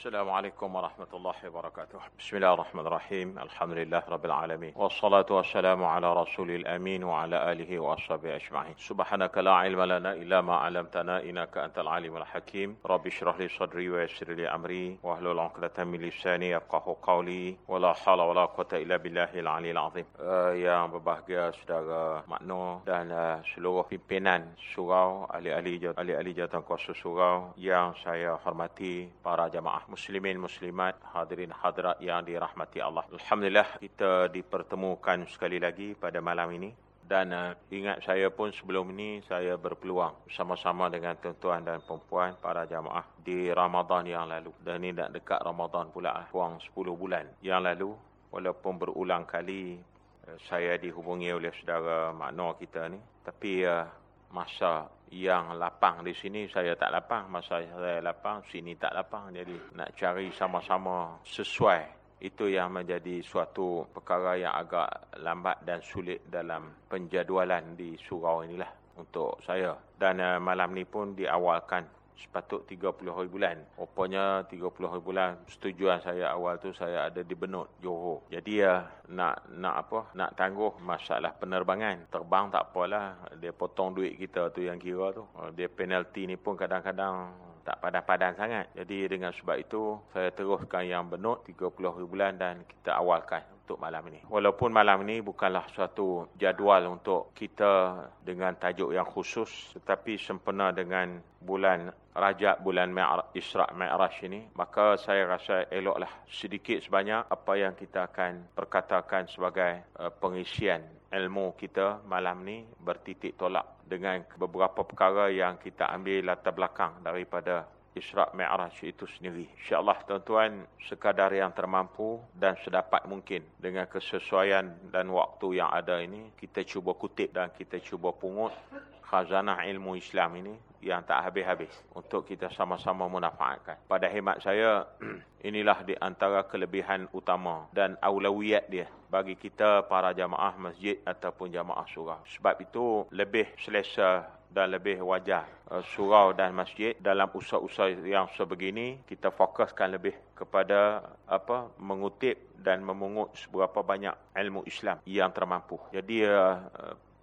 السلام عليكم ورحمة الله وبركاته بسم الله الرحمن الرحيم الحمد لله رب العالمين والصلاة والسلام على رسول الأمين وعلى آله وأصحابه أجمعين سبحانك لا علم لنا إلا ما علمتنا إنك أنت العليم الحكيم رب اشرح لي صدري ويسر لي أمري واحلل عقدة من لساني يفقه قولي ولا حول ولا قوة إلا بالله العلي العظيم uh, yang berbahagia saudara makno dan uh, seluruh pimpinan surau ahli-ahli ahli-ahli jawatan kuasa surau yang saya hormati para jamaah muslimin muslimat hadirin hadirat yang dirahmati Allah. Alhamdulillah kita dipertemukan sekali lagi pada malam ini dan uh, ingat saya pun sebelum ini saya berpeluang bersama-sama dengan tuan-tuan dan perempuan para jamaah di Ramadan yang lalu. Dan ini nak dekat Ramadan pula, kurang 10 bulan yang lalu walaupun berulang kali uh, saya dihubungi oleh saudara makna kita ni tapi uh, masa yang lapang di sini saya tak lapang. Masa saya lapang sini tak lapang. Jadi nak cari sama-sama sesuai. Itu yang menjadi suatu perkara yang agak lambat dan sulit dalam penjadualan di surau inilah untuk saya. Dan uh, malam ni pun diawalkan sepatut 30 hari bulan. Rupanya 30 hari bulan setujuan saya awal tu saya ada di Benut, Johor. Jadi ya nak nak apa? Nak tangguh masalah penerbangan. Terbang tak apalah, dia potong duit kita tu yang kira tu. Oh, dia penalti ni pun kadang-kadang tak padan-padan sangat. Jadi dengan sebab itu saya teruskan yang Benut 30 hari bulan dan kita awalkan untuk malam ini. Walaupun malam ini bukanlah suatu jadual untuk kita dengan tajuk yang khusus tetapi sempena dengan bulan Rajab bulan Isra' Mi'raj ini, maka saya rasa eloklah sedikit sebanyak apa yang kita akan perkatakan sebagai uh, pengisian ilmu kita malam ni bertitik tolak dengan beberapa perkara yang kita ambil latar belakang daripada Isra' Mi'raj itu sendiri. InsyaAllah tuan-tuan sekadar yang termampu dan sedapat mungkin dengan kesesuaian dan waktu yang ada ini, kita cuba kutip dan kita cuba pungut khazanah ilmu Islam ini yang tak habis-habis untuk kita sama-sama menafaatkan. Pada hemat saya, inilah di antara kelebihan utama dan aulawiyat dia bagi kita para jamaah masjid ataupun jamaah surau. Sebab itu lebih selesa dan lebih wajar uh, surau dan masjid dalam usaha-usaha yang sebegini kita fokuskan lebih kepada apa mengutip dan memungut seberapa banyak ilmu Islam yang termampu. Jadi uh,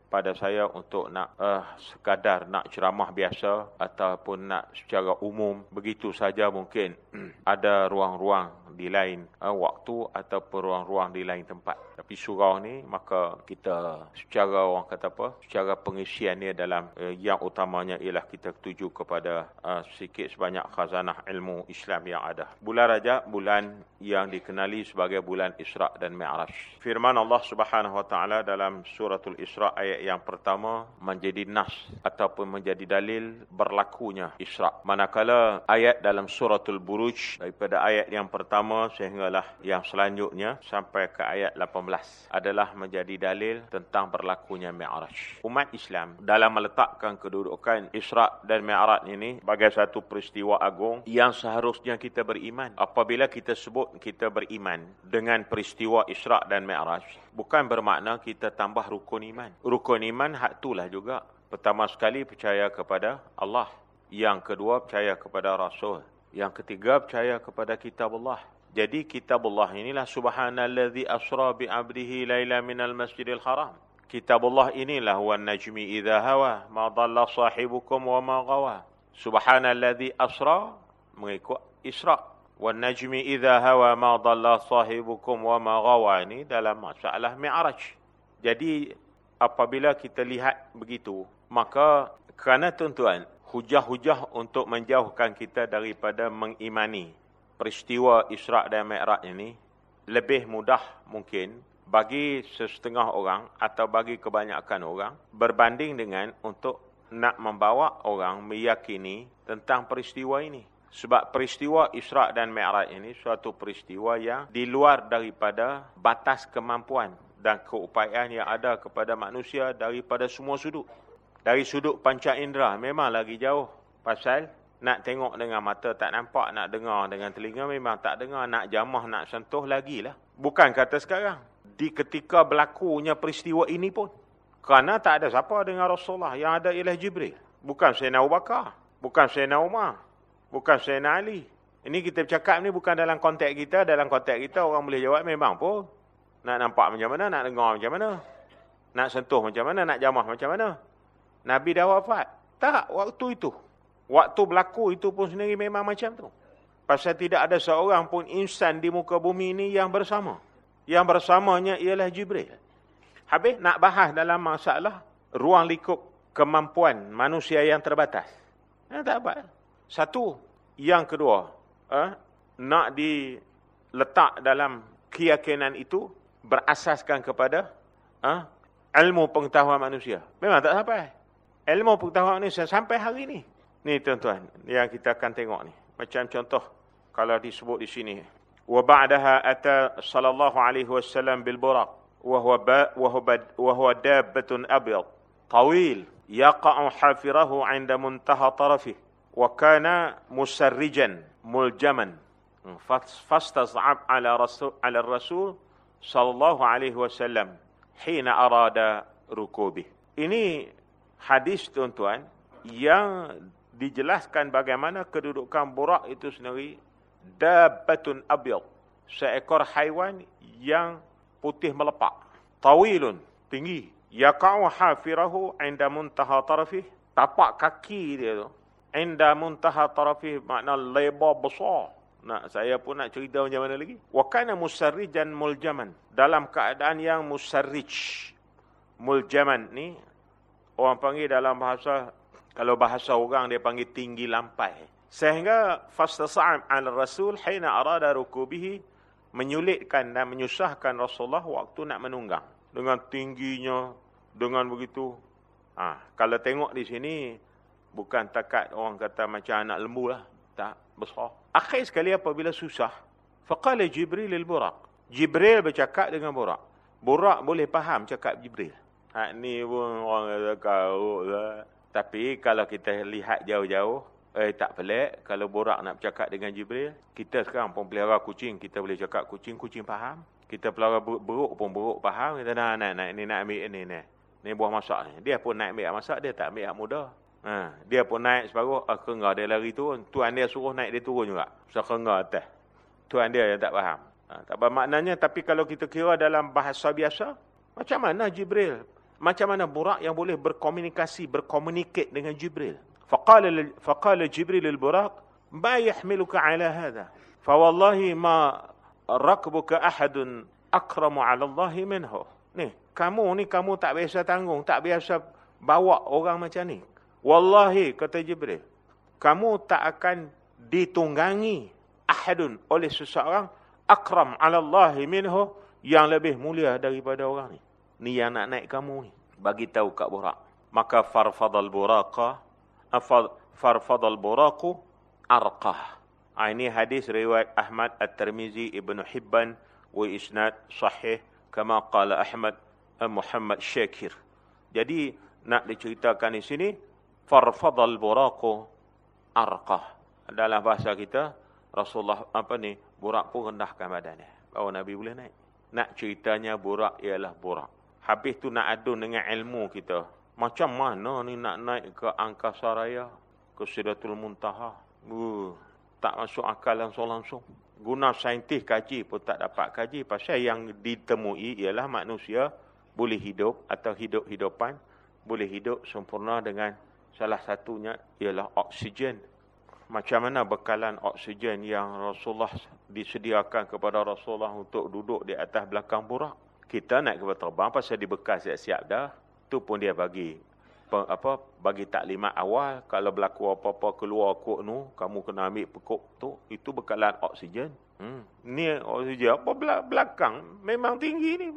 pada saya untuk nak uh, sekadar nak ceramah biasa ataupun nak secara umum begitu saja mungkin ada ruang-ruang di lain uh, waktu ataupun ruang-ruang di lain tempat. Tapi surau ni maka kita secara orang kata apa? Secara pengisian ni dalam uh, yang utamanya ialah kita tuju kepada uh, sikit sebanyak khazanah ilmu Islam yang ada. Bulan Rajab bulan yang dikenali sebagai bulan Isra' dan Mi'raj. Firman Allah Subhanahu wa taala dalam suratul Isra' ayat ayat yang pertama menjadi nas ataupun menjadi dalil berlakunya Isra. Manakala ayat dalam suratul Buruj daripada ayat yang pertama sehinggalah yang selanjutnya sampai ke ayat 18 adalah menjadi dalil tentang berlakunya Mi'raj. Umat Islam dalam meletakkan kedudukan Isra dan Mi'raj ini sebagai satu peristiwa agung yang seharusnya kita beriman. Apabila kita sebut kita beriman dengan peristiwa Isra dan Mi'raj, bukan bermakna kita tambah rukun iman. Rukun iman hak itulah juga. Pertama sekali percaya kepada Allah. Yang kedua percaya kepada Rasul. Yang ketiga percaya kepada kitab Allah. Jadi kitab Allah inilah subhanallazi asra bi 'abdihi laila minal masjidil haram. Kitab Allah inilah huwa najmi idza hawa ma dhalla sahibukum wa ma gawa. Subhanallazi asra mengikut Isra. Wa najmi idza hawa ma dhalla sahibukum wa ma gawa ini dalam masalah Mi'raj. Jadi apabila kita lihat begitu, maka kerana tuan-tuan, hujah-hujah untuk menjauhkan kita daripada mengimani peristiwa Isra' dan Mi'raj ini lebih mudah mungkin bagi sesetengah orang atau bagi kebanyakan orang berbanding dengan untuk nak membawa orang meyakini tentang peristiwa ini. Sebab peristiwa Isra' dan Mi'raj ini suatu peristiwa yang di luar daripada batas kemampuan dan keupayaan yang ada kepada manusia daripada semua sudut. Dari sudut panca indera memang lagi jauh. Pasal nak tengok dengan mata tak nampak, nak dengar dengan telinga memang tak dengar, nak jamah, nak sentuh lagi lah. Bukan kata sekarang. Di ketika berlakunya peristiwa ini pun. Kerana tak ada siapa dengan Rasulullah. Yang ada ialah Jibril. Bukan Sayyidina Abu Bakar. Bukan Sayyidina Umar. Bukan Sayyidina Ali. Ini kita bercakap ni bukan dalam konteks kita. Dalam konteks kita orang boleh jawab memang pun. Nak nampak macam mana, nak dengar macam mana. Nak sentuh macam mana, nak jamah macam mana. Nabi dah wafat. Tak, waktu itu. Waktu berlaku itu pun sendiri memang macam tu. Pasal tidak ada seorang pun insan di muka bumi ini yang bersama. Yang bersamanya ialah Jibril. Habis nak bahas dalam masalah ruang lingkup kemampuan manusia yang terbatas. Ya, tak apa. Satu. Yang kedua. Eh, nak diletak dalam keyakinan itu berasaskan kepada eh, ilmu pengetahuan manusia. Memang tak sampai. Ilmu pengetahuan manusia sampai hari ini. Ni tuan-tuan yang kita akan tengok ni. Macam contoh kalau disebut di sini. Buraq wa huwa ba wa huwa wa huwa dabbatun abyad tawil yaqa'u hafirahu 'inda muntaha tarafihi wa kana musarrijan muljaman. Fastaz'ab ala rasul ala rasul sallallahu alaihi wasallam hina arada rukubi. Ini hadis tuan-tuan yang dijelaskan bagaimana kedudukan burak itu sendiri dabbatun abyad seekor haiwan yang putih melepak tawilun tinggi. Yaqa'u hafirahu 'inda muntaha tarafih tapak kaki dia tu 'inda muntaha tarafih makna lebar besar. Nak saya pun nak cerita macam mana lagi. Wa kana musarrijan muljaman. Dalam keadaan yang musarrij. Muljaman ni orang panggil dalam bahasa kalau bahasa orang dia panggil tinggi lampai. Sehingga fastasa'am al rasul hina arada rukubihi menyulitkan dan menyusahkan Rasulullah waktu nak menunggang. Dengan tingginya dengan begitu. Ha, kalau tengok di sini bukan takat orang kata macam anak lembu lah tak besar akhir sekali apabila susah faqala jibril lil buraq jibril bercakap dengan buraq buraq boleh faham cakap jibril Ha ni pun orang kata kau lah. Tapi kalau kita lihat jauh-jauh, eh tak pelik kalau borak nak bercakap dengan Jibril. Kita sekarang pun pelihara kucing, kita boleh cakap kucing, kucing faham. Kita pelihara beruk pun beruk faham. Kita nak nak nak ni nak ambil ni ni. Ni buah masak ni. Dia pun naik ambil masak, dia tak ambil hak muda. Ha, dia pun naik separuh, ah, kengah dia lari turun. Tuan dia suruh naik dia turun juga. So kengah atas. Tuan dia yang tak faham. Ha, tak apa maknanya, tapi kalau kita kira dalam bahasa biasa, macam mana Jibril macam mana Burak yang boleh berkomunikasi, berkomunikasi dengan Jibril. Faqala faqala Jibril al-Burak, "Ma yahmiluka 'ala hadha?" Fa wallahi ma rakbuka ahadun akramu 'ala Allah minhu. Ni, kamu ni kamu tak biasa tanggung, tak biasa bawa orang macam ni. Wallahi kata Jibril, kamu tak akan ditunggangi ahadun oleh seseorang akram 'ala Allah minhu yang lebih mulia daripada orang ni. Ni yang nak naik kamu ni. Bagi tahu kat burak. Maka farfadal buraqa farfadal buraqu arqah. Ha, ini hadis riwayat Ahmad At-Tirmizi Ibnu Hibban wa isnad sahih kama qala Ahmad Muhammad Syakir jadi nak diceritakan di sini farfadal buraqu arqah dalam bahasa kita Rasulullah apa ni burak pun rendahkan badannya bahawa Nabi boleh naik nak ceritanya burak ialah burak Habis tu nak adun dengan ilmu kita. Macam mana ni nak naik ke angkasa raya? Ke Sidatul Muntaha? Uh, tak masuk akal langsung-langsung. Guna saintis kaji pun tak dapat kaji. Pasal yang ditemui ialah manusia boleh hidup atau hidup-hidupan. Boleh hidup sempurna dengan salah satunya ialah oksigen. Macam mana bekalan oksigen yang Rasulullah disediakan kepada Rasulullah untuk duduk di atas belakang burak? kita naik kapal terbang pasal dibekal siap-siap dah. Tu pun dia bagi apa bagi taklimat awal kalau berlaku apa-apa keluar kok nu kamu kena ambil pekok tu itu bekalan oksigen hmm. ni oksigen apa belakang memang tinggi ni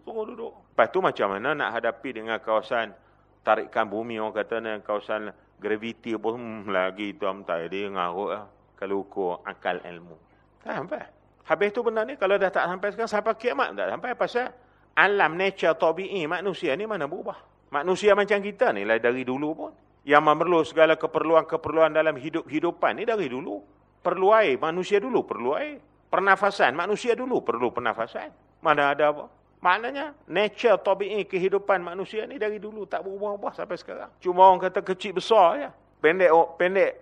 tunggu duduk lepas tu macam mana nak hadapi dengan kawasan tarikan bumi orang kata ni kawasan graviti pun hmm, lagi tu amtai dia ngarut lah kalau ukur akal ilmu tak sampai Habis tu benda ni kalau dah tak sampai sekarang sampai kiamat tak sampai pasal alam nature tabii manusia ni mana berubah. Manusia macam kita ni lah dari dulu pun yang memerlu segala keperluan-keperluan dalam hidup-hidupan ni dari dulu. Perlu air, manusia dulu perlu air. Pernafasan, manusia dulu perlu pernafasan. Mana ada apa? Maknanya nature tabii kehidupan manusia ni dari dulu tak berubah-ubah sampai sekarang. Cuma orang kata kecil besar je. Pendek pendek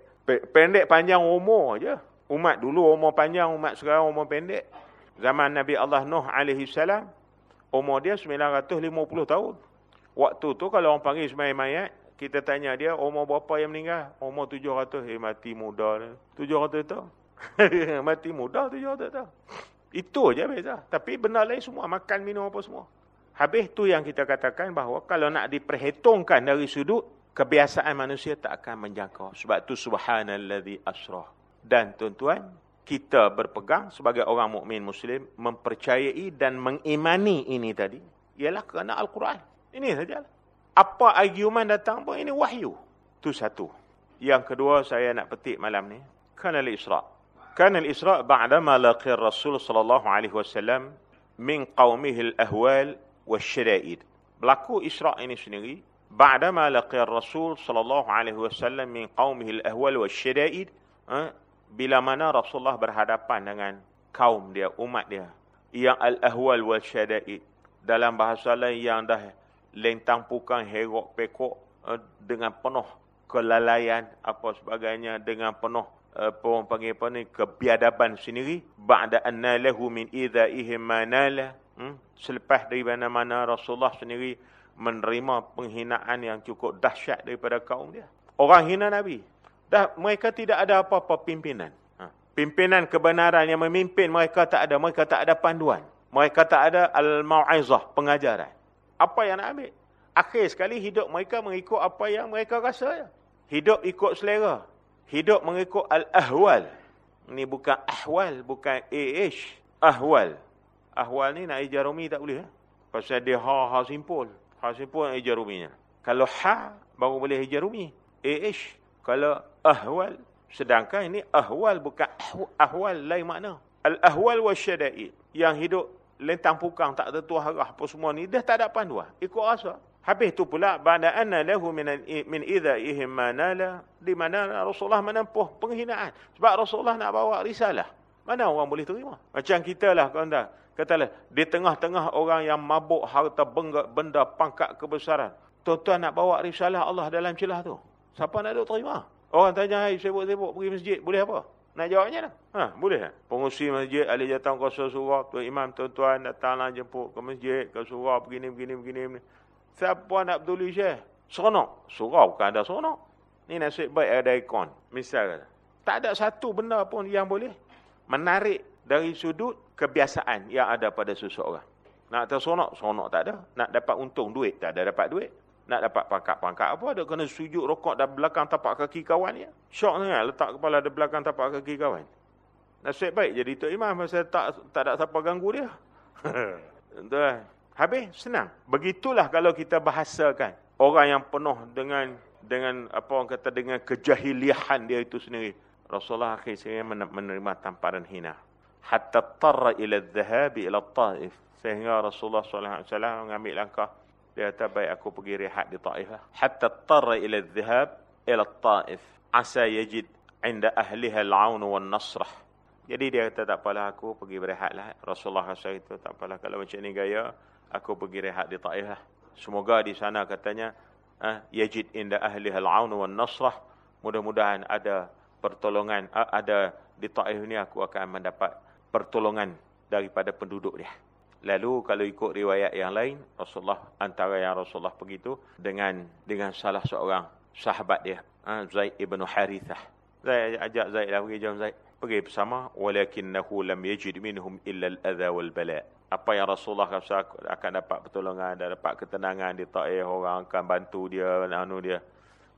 pendek panjang umur je. Umat dulu umur panjang, umat sekarang umur pendek. Zaman Nabi Allah Nuh salam umur dia 950 tahun. Waktu tu kalau orang panggil semai mayat, kita tanya dia umur berapa yang meninggal? Umur 700. Eh mati muda. 700 tu. mati muda 700 tu. Itu aja beza. Tapi benda lain semua makan minum apa semua. Habis tu yang kita katakan bahawa kalau nak diperhitungkan dari sudut kebiasaan manusia tak akan menjangkau. Sebab tu subhanallazi asrah. Dan tuan-tuan, kita berpegang sebagai orang mukmin muslim mempercayai dan mengimani ini tadi ialah kerana al-Quran. Ini saja. Apa argument datang pun ini wahyu. Tu satu. Yang kedua saya nak petik malam ni, kana al-Isra. Kana al-Isra ba'dama laqi Rasul sallallahu alaihi wasallam min qaumihi al-ahwal wasyada'id. Berlaku Isra ini sendiri ba'dama laqi Rasul sallallahu alaihi wasallam min qaumihi al-ahwal wasyada'id bila mana Rasulullah berhadapan dengan kaum dia, umat dia yang al-ahwal wal syada'id dalam bahasa lain yang dah lentang pukang herok pekok dengan penuh kelalaian apa sebagainya dengan penuh apa panggil apa ni kebiadaban sendiri ba'da anna lahu min idzaihim manala hmm? selepas dari mana-mana Rasulullah sendiri menerima penghinaan yang cukup dahsyat daripada kaum dia orang hina nabi Dah mereka tidak ada apa-apa pimpinan. Ha. Pimpinan kebenaran yang memimpin mereka tak ada. Mereka tak ada panduan. Mereka tak ada al-mau'izah, pengajaran. Apa yang nak ambil? Akhir sekali hidup mereka mengikut apa yang mereka rasa. Ya. Hidup ikut selera. Hidup mengikut al-ahwal. Ini bukan ahwal, bukan AH. Ahwal. Ahwal ni nak ijar rumi tak boleh. Ya? Pasal dia ha-ha simpul. Ha simpul nak ijar ruminya. Kalau ha, baru boleh ijar rumi. AH kalau ahwal sedangkan ini ahwal bukan ahwal lain makna al ahwal wasyada'id yang hidup lentang pukang tak tentu arah apa semua ni dah tak ada panduan ikut rasa habis tu pula ba'da anna lahu min min idzaihim manala di mana Rasulullah menempuh penghinaan sebab Rasulullah nak bawa risalah mana orang boleh terima macam kita lah tuan katalah di tengah-tengah orang yang mabuk harta benda, benda pangkat kebesaran tuan-tuan nak bawa risalah Allah dalam celah tu Siapa nak duduk terima? Orang tanya, hai sibuk-sibuk pergi masjid, boleh apa? Nak jawabnya dah. Ha, boleh tak? Pengusi masjid, ahli jatang kuasa surah, tuan imam, tuan-tuan datanglah jemput ke masjid, ke surah, begini, begini, begini. Siapa nak peduli syekh? Seronok. Surah bukan ada seronok. Ni nasib baik ada ikon. Misal Tak ada satu benda pun yang boleh menarik dari sudut kebiasaan yang ada pada seseorang. Nak terseronok, seronok tak ada. Nak dapat untung duit, tak ada dapat duit. Nak dapat pangkat-pangkat apa ada kena sujud rokok dan belakang tapak kaki kawan ya. Syok sangat letak kepala di belakang tapak kaki kawan. Nasib baik jadi tok imam masa tak tak ada siapa ganggu dia. Tuan. Habis senang. Begitulah kalau kita bahasakan orang yang penuh dengan dengan apa orang kata dengan kejahiliahan dia itu sendiri. Rasulullah akhirnya menerima tamparan hina. Hatta tarra ila adh-dhahab ila at-Taif. Sehingga Rasulullah sallallahu alaihi wasallam mengambil langkah dia kata baik aku pergi rehat di Taif lah. Hatta tarra ila dhihab ila Taif. Asa yajid inda ahliha al-aun wa nasrah. Jadi dia kata tak apalah aku pergi berehat lah. Rasulullah kata itu tak apalah kalau macam ni gaya. Aku pergi rehat di Taif lah. Semoga di sana katanya. Ah, yajid inda ahliha al-aun wa nasrah. Mudah-mudahan ada pertolongan. Ah, ada di Taif ni aku akan mendapat pertolongan daripada penduduk dia. Lalu kalau ikut riwayat yang lain, Rasulullah antara yang Rasulullah begitu dengan dengan salah seorang sahabat dia, ha, Zaid ibn Harithah. Zaid ajak Zaid lah pergi jom Zaid. Pergi bersama walakinnahu lam yajid minhum illa al-adha wal bala. Apa yang Rasulullah rasa akan dapat pertolongan dan dapat ketenangan di Taif orang akan bantu dia anu dia.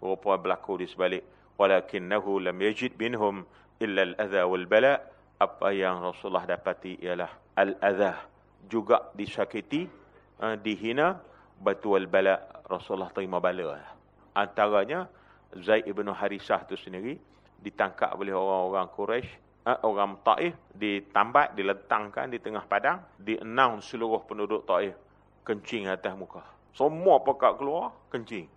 Rupa berlaku di sebalik walakinnahu lam yajid minhum illa al-adha wal bala. Apa yang Rasulullah dapati ialah al-adha juga disakiti, uh, dihina, batu al-bala Rasulullah terima bala. Antaranya Zaid ibn Harisah tu sendiri ditangkap oleh orang-orang Quraisy, uh, orang Taif, ditambat, diletangkan di tengah padang, dienaun seluruh penduduk Taif kencing atas muka. Semua pekat keluar kencing.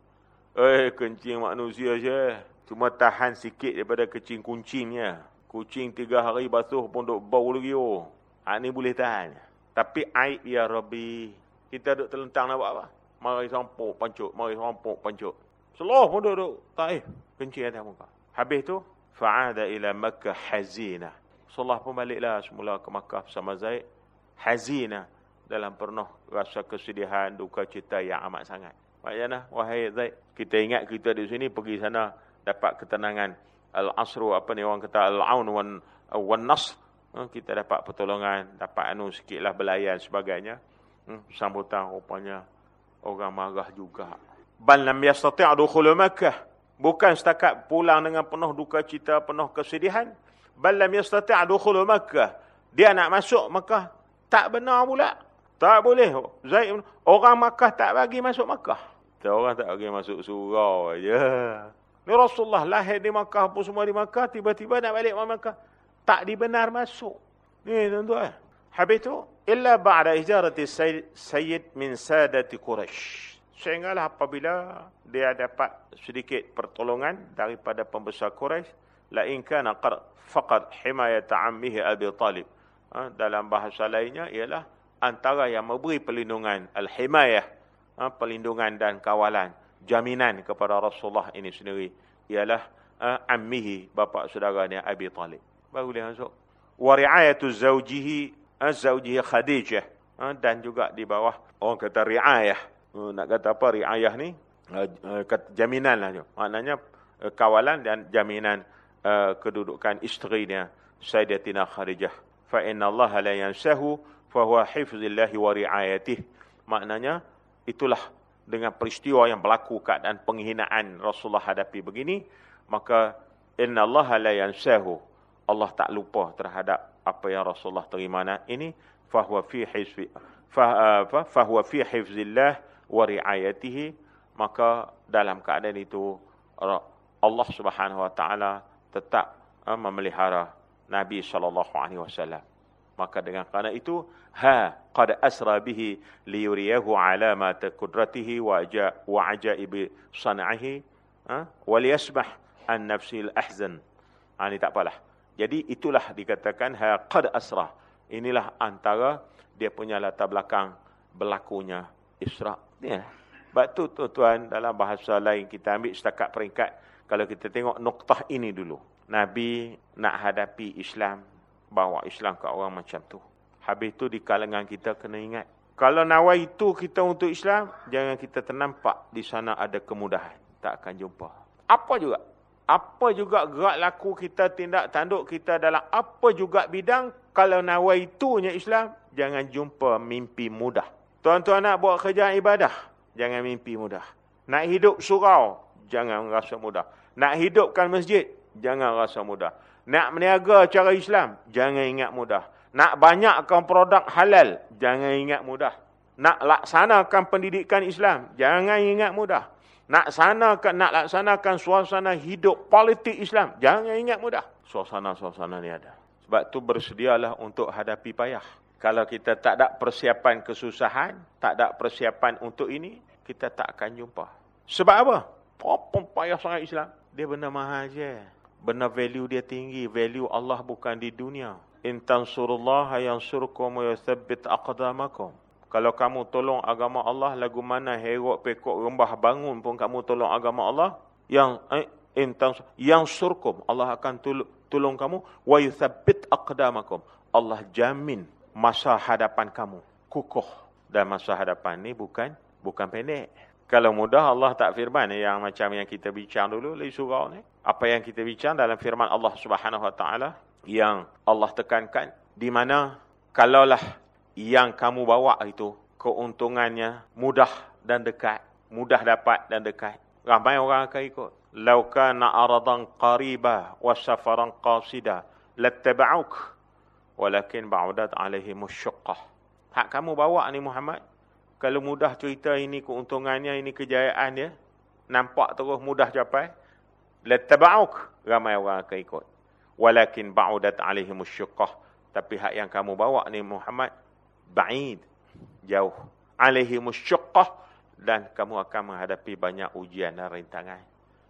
Eh kencing manusia je. Cuma tahan sikit daripada kencing kucingnya. Kucing tiga hari basuh pun duk bau lagi oh. Ha, ni boleh tahan. Tapi aib ya Rabbi. Kita duduk terlentang nak buat apa? Mari sampuk pancuk. Mari sampuk pancuk. Seluruh pun duduk. Eh. Kencing atas muka. Habis tu. Fa'ada ila Makkah hazina. Rasulullah pun baliklah semula ke Makkah bersama Zaid. Hazina dalam penuh rasa kesedihan, duka cita yang amat sangat. Maksudnya, wahai Zaid, kita ingat kita di sini pergi sana dapat ketenangan. Al-Asru, apa ni orang kata, Al-Aun wan, wan Nasr. Ha, kita dapat pertolongan, dapat anu sikitlah belayan sebagainya. Hmm, sambutan rupanya orang marah juga. Bal lam yastati' dukhul Makkah. Bukan setakat pulang dengan penuh duka cita, penuh kesedihan. Bal lam yastati' dukhul Makkah. Dia nak masuk Makkah. Tak benar pula. Tak boleh. Zaid orang Makkah tak bagi masuk Makkah. Tak orang tak bagi masuk surau aja. Ni Rasulullah lahir di Makkah pun semua di Makkah, tiba-tiba nak balik Makkah. Tak dibenar masuk. Ni tuan-tuan. Habis tu, illa ba'da ijarati sayyid min sadati Quraisy. Sehinggalah apabila dia dapat sedikit pertolongan daripada pembesar Quraisy, la in kana faqad himayat ammihi Abi Talib. Ha, dalam bahasa lainnya ialah antara yang memberi perlindungan al-himayah, ha, perlindungan dan kawalan, jaminan kepada Rasulullah ini sendiri ialah ha, ammihi bapa saudaranya Abi Talib. Baru dia masuk. Wa ri'ayatu zawjihi ha, zawjihi Khadijah ha, dan juga di bawah orang kata riayah. Ha, nak kata apa riayah ni? Ha, ha jaminan lah. Maknanya kawalan dan jaminan kedudukan isterinya Sayyidatina Khadijah. Fa inna Allah la yansahu fahuwa hifzillahi wa riayatih. Maknanya itulah dengan peristiwa yang berlaku keadaan penghinaan Rasulullah hadapi begini, maka inna Allah la yansahu. Allah tak lupa terhadap apa yang Rasulullah terima ini fahuwa fi hifzi fahuwa fi hifzillah wa riayatihi maka dalam keadaan itu Allah Subhanahu wa taala tetap uh, memelihara Nabi sallallahu alaihi wasallam. Maka dengan kerana itu ha qad asra bihi liyuriyahu alamat qudratihi wa aja wa ajaib sanaihi ha wa liyasbah an nafsil ahzan. Ha, ini tak apalah. Jadi itulah dikatakan ha qad asra. Inilah antara dia punya latar belakang berlakunya Isra ya sebab tu tuan dalam bahasa lain kita ambil setakat peringkat kalau kita tengok noktah ini dulu Nabi nak hadapi Islam bawa Islam ke orang macam tu. Habis tu di kalangan kita kena ingat. Kalau nawai itu kita untuk Islam, jangan kita ternampak di sana ada kemudahan. Tak akan jumpa. Apa juga? Apa juga gerak laku kita, tindak tanduk kita dalam apa juga bidang, kalau nawai itunya Islam, jangan jumpa mimpi mudah. Tuan-tuan nak buat kerja ibadah, jangan mimpi mudah. Nak hidup surau, jangan rasa mudah. Nak hidupkan masjid, jangan rasa mudah. Nak meniaga cara Islam, jangan ingat mudah. Nak banyakkan produk halal, jangan ingat mudah. Nak laksanakan pendidikan Islam, jangan ingat mudah. Nak sanakan nak laksanakan suasana hidup politik Islam, jangan ingat mudah. Suasana-suasana ni ada. Sebab tu bersedialah untuk hadapi payah. Kalau kita tak ada persiapan kesusahan, tak ada persiapan untuk ini, kita tak akan jumpa. Sebab apa? Apa payah sangat Islam? Dia benar mahal je. Benar value dia tinggi. Value Allah bukan di dunia. In tansurullah yansurkum wa yuthabbit aqdamakum. Kalau kamu tolong agama Allah lagu mana herok pekok rembah bangun pun kamu tolong agama Allah yang eh, in tansur yang surkum Allah akan tolong kamu. Wa yuthabbit aqdamakum. Allah jamin masa hadapan kamu kukuh dan masa hadapan ni bukan bukan pendek kalau mudah Allah tak firman yang macam yang kita bincang dulu di surau ni. Apa yang kita bincang dalam firman Allah Subhanahu Wa Taala yang Allah tekankan di mana kalaulah yang kamu bawa itu keuntungannya mudah dan dekat, mudah dapat dan dekat. Ramai orang akan ikut. Lau kana aradan qariba wa safaran qasida lattaba'uk walakin ba'udat alaihi musyaqah. Hak kamu bawa ni Muhammad kalau mudah cerita ini keuntungannya, ini kejayaan dia, nampak terus mudah capai, lataba'uk, ramai orang akan ikut. Walakin ba'udat alaihi musyuqah. Tapi hak yang kamu bawa ni Muhammad, ba'id, jauh. Alaihi musyuqah, dan kamu akan menghadapi banyak ujian dan rintangan.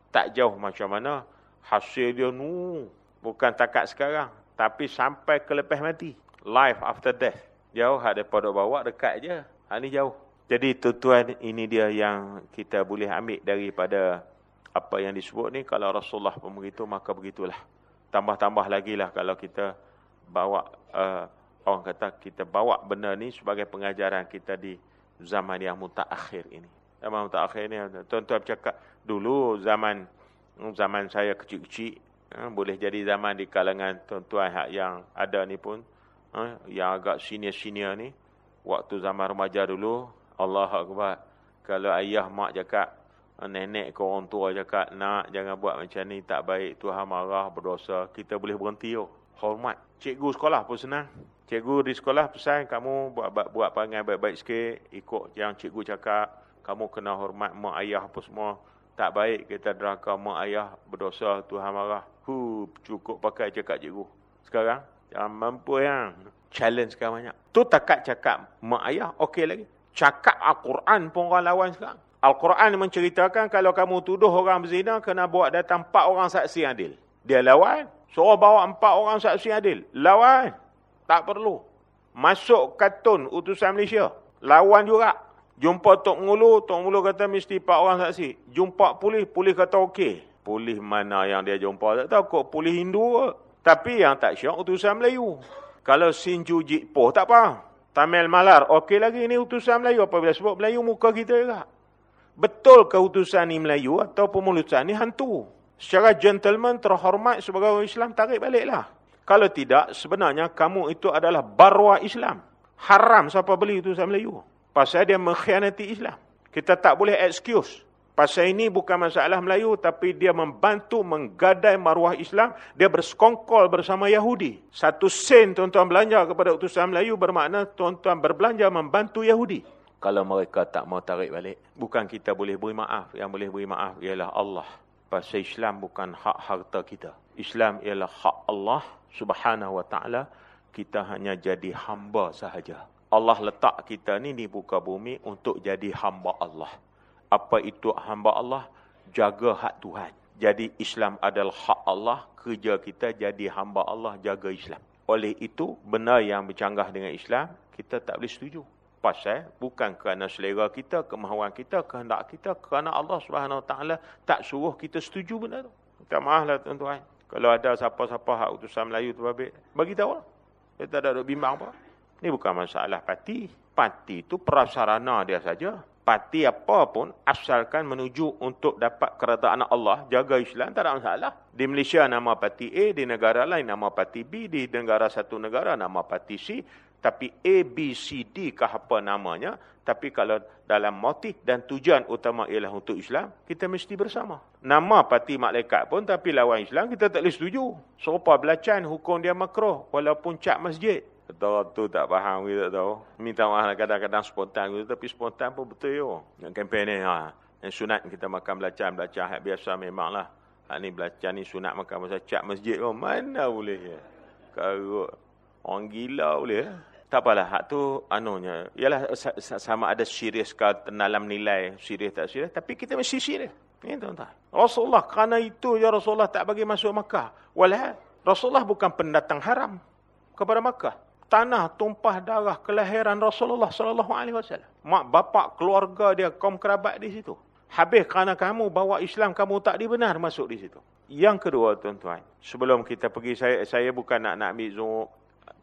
Tak jauh macam mana, hasil dia nu, bukan takat sekarang, tapi sampai ke lepas mati. Life after death. Jauh hak daripada bawa, dekat je. Hak ni jauh. Jadi tuan-tuan ini dia yang kita boleh ambil daripada apa yang disebut ni. Kalau Rasulullah pun begitu maka begitulah. tambah-tambah lagi lah kalau kita bawa uh, orang kata kita bawa benda ni sebagai pengajaran kita di zaman yang mutaakhir ini. Zaman mutaakhir ini tuan-tuan cakap dulu zaman zaman saya kecil-kecil uh, boleh jadi zaman di kalangan tuan-tuan yang ada ni pun uh, yang agak senior-senior ni waktu zaman remaja dulu Allah Akbar kalau ayah mak cakap nenek ke orang tua cakap nak jangan buat macam ni tak baik Tuhan marah berdosa kita boleh berhenti yo hormat. Cikgu sekolah pun senang. Cikgu di sekolah pesan kamu buat buat, buat perangai baik-baik sikit ikut yang cikgu cakap. Kamu kena hormat mak ayah apa semua tak baik kita deraka mak ayah berdosa Tuhan marah hu cukup pakai cakap cikgu sekarang jangan mampu yang challenge sekarang banyak tu takat cakap mak ayah okey lagi cakap Al-Quran pun orang lawan sekarang. Al-Quran menceritakan kalau kamu tuduh orang berzina, kena buat datang empat orang saksi adil. Dia lawan. Suruh bawa empat orang saksi adil. Lawan. Tak perlu. Masuk katun utusan Malaysia. Lawan juga. Jumpa Tok Ngulu, Tok Ngulu kata mesti empat orang saksi. Jumpa polis, polis kata okey. Polis mana yang dia jumpa, tak tahu kok polis Hindu. Tapi yang tak syak utusan Melayu. Kalau Sinju Jitpoh, tak apa. Tamil Malar, okey lagi ini utusan Melayu. Apabila sebut Melayu, muka kita juga. Betul ke utusan ni Melayu atau pemulusan ni hantu? Secara gentleman, terhormat sebagai orang Islam, tarik baliklah. Kalau tidak, sebenarnya kamu itu adalah barwa Islam. Haram siapa beli utusan Melayu. Pasal dia mengkhianati Islam. Kita tak boleh excuse. Pasal ini bukan masalah Melayu tapi dia membantu menggadai maruah Islam. Dia bersekongkol bersama Yahudi. Satu sen tuan-tuan belanja kepada utusan Melayu bermakna tuan-tuan berbelanja membantu Yahudi. Kalau mereka tak mau tarik balik. Bukan kita boleh beri maaf. Yang boleh beri maaf ialah Allah. Pasal Islam bukan hak harta kita. Islam ialah hak Allah subhanahu wa ta'ala. Kita hanya jadi hamba sahaja. Allah letak kita ni di buka bumi untuk jadi hamba Allah. Apa itu hamba Allah? Jaga hak Tuhan. Jadi Islam adalah hak Allah kerja kita jadi hamba Allah jaga Islam. Oleh itu benar yang bercanggah dengan Islam kita tak boleh setuju. Pasal bukan kerana selera kita kemahuan kita kehendak kita kerana Allah taala tak suruh kita setuju benda tu. Minta maaflah tuan-tuan. Kalau ada siapa-siapa hak utusan Melayu tu bagi tahu lah. kita tak ada bimbang apa ni bukan masalah parti parti itu prasarana dia saja parti apa pun asalkan menuju untuk dapat keredaan Allah, jaga Islam, tak ada masalah. Di Malaysia nama parti A, di negara lain nama parti B, di negara satu negara nama parti C. Tapi A, B, C, D kah apa namanya. Tapi kalau dalam motif dan tujuan utama ialah untuk Islam, kita mesti bersama. Nama parti malaikat pun tapi lawan Islam, kita tak boleh setuju. Serupa belacan, hukum dia makro, walaupun cat masjid. Ketua tu tak faham kita tak tahu. Minta maaf lah kadang-kadang spontan gitu. Tapi spontan pun betul yo. Yang kempen ni. Ha. Yang sunat kita makan belacan. Belacan hak biasa memang lah. Hak ni belacan ni sunat makan masa cat masjid. Oh, mana boleh ya. Karut. Orang gila boleh ya. Tak apalah. Hak tu anunya. Yalah sama ada serius ke dalam nilai. Serius tak serius. Tapi kita mesti serius. Ini tuan-tuan. Rasulullah kerana itu ya Rasulullah tak bagi masuk Makkah. Walah. Rasulullah bukan pendatang haram kepada Makkah tanah tumpah darah kelahiran Rasulullah sallallahu alaihi wasallam. Mak bapak keluarga dia kaum kerabat di situ. Habis kerana kamu bawa Islam kamu tak dibenar masuk di situ. Yang kedua tuan-tuan, sebelum kita pergi saya saya bukan nak nak ambil zoom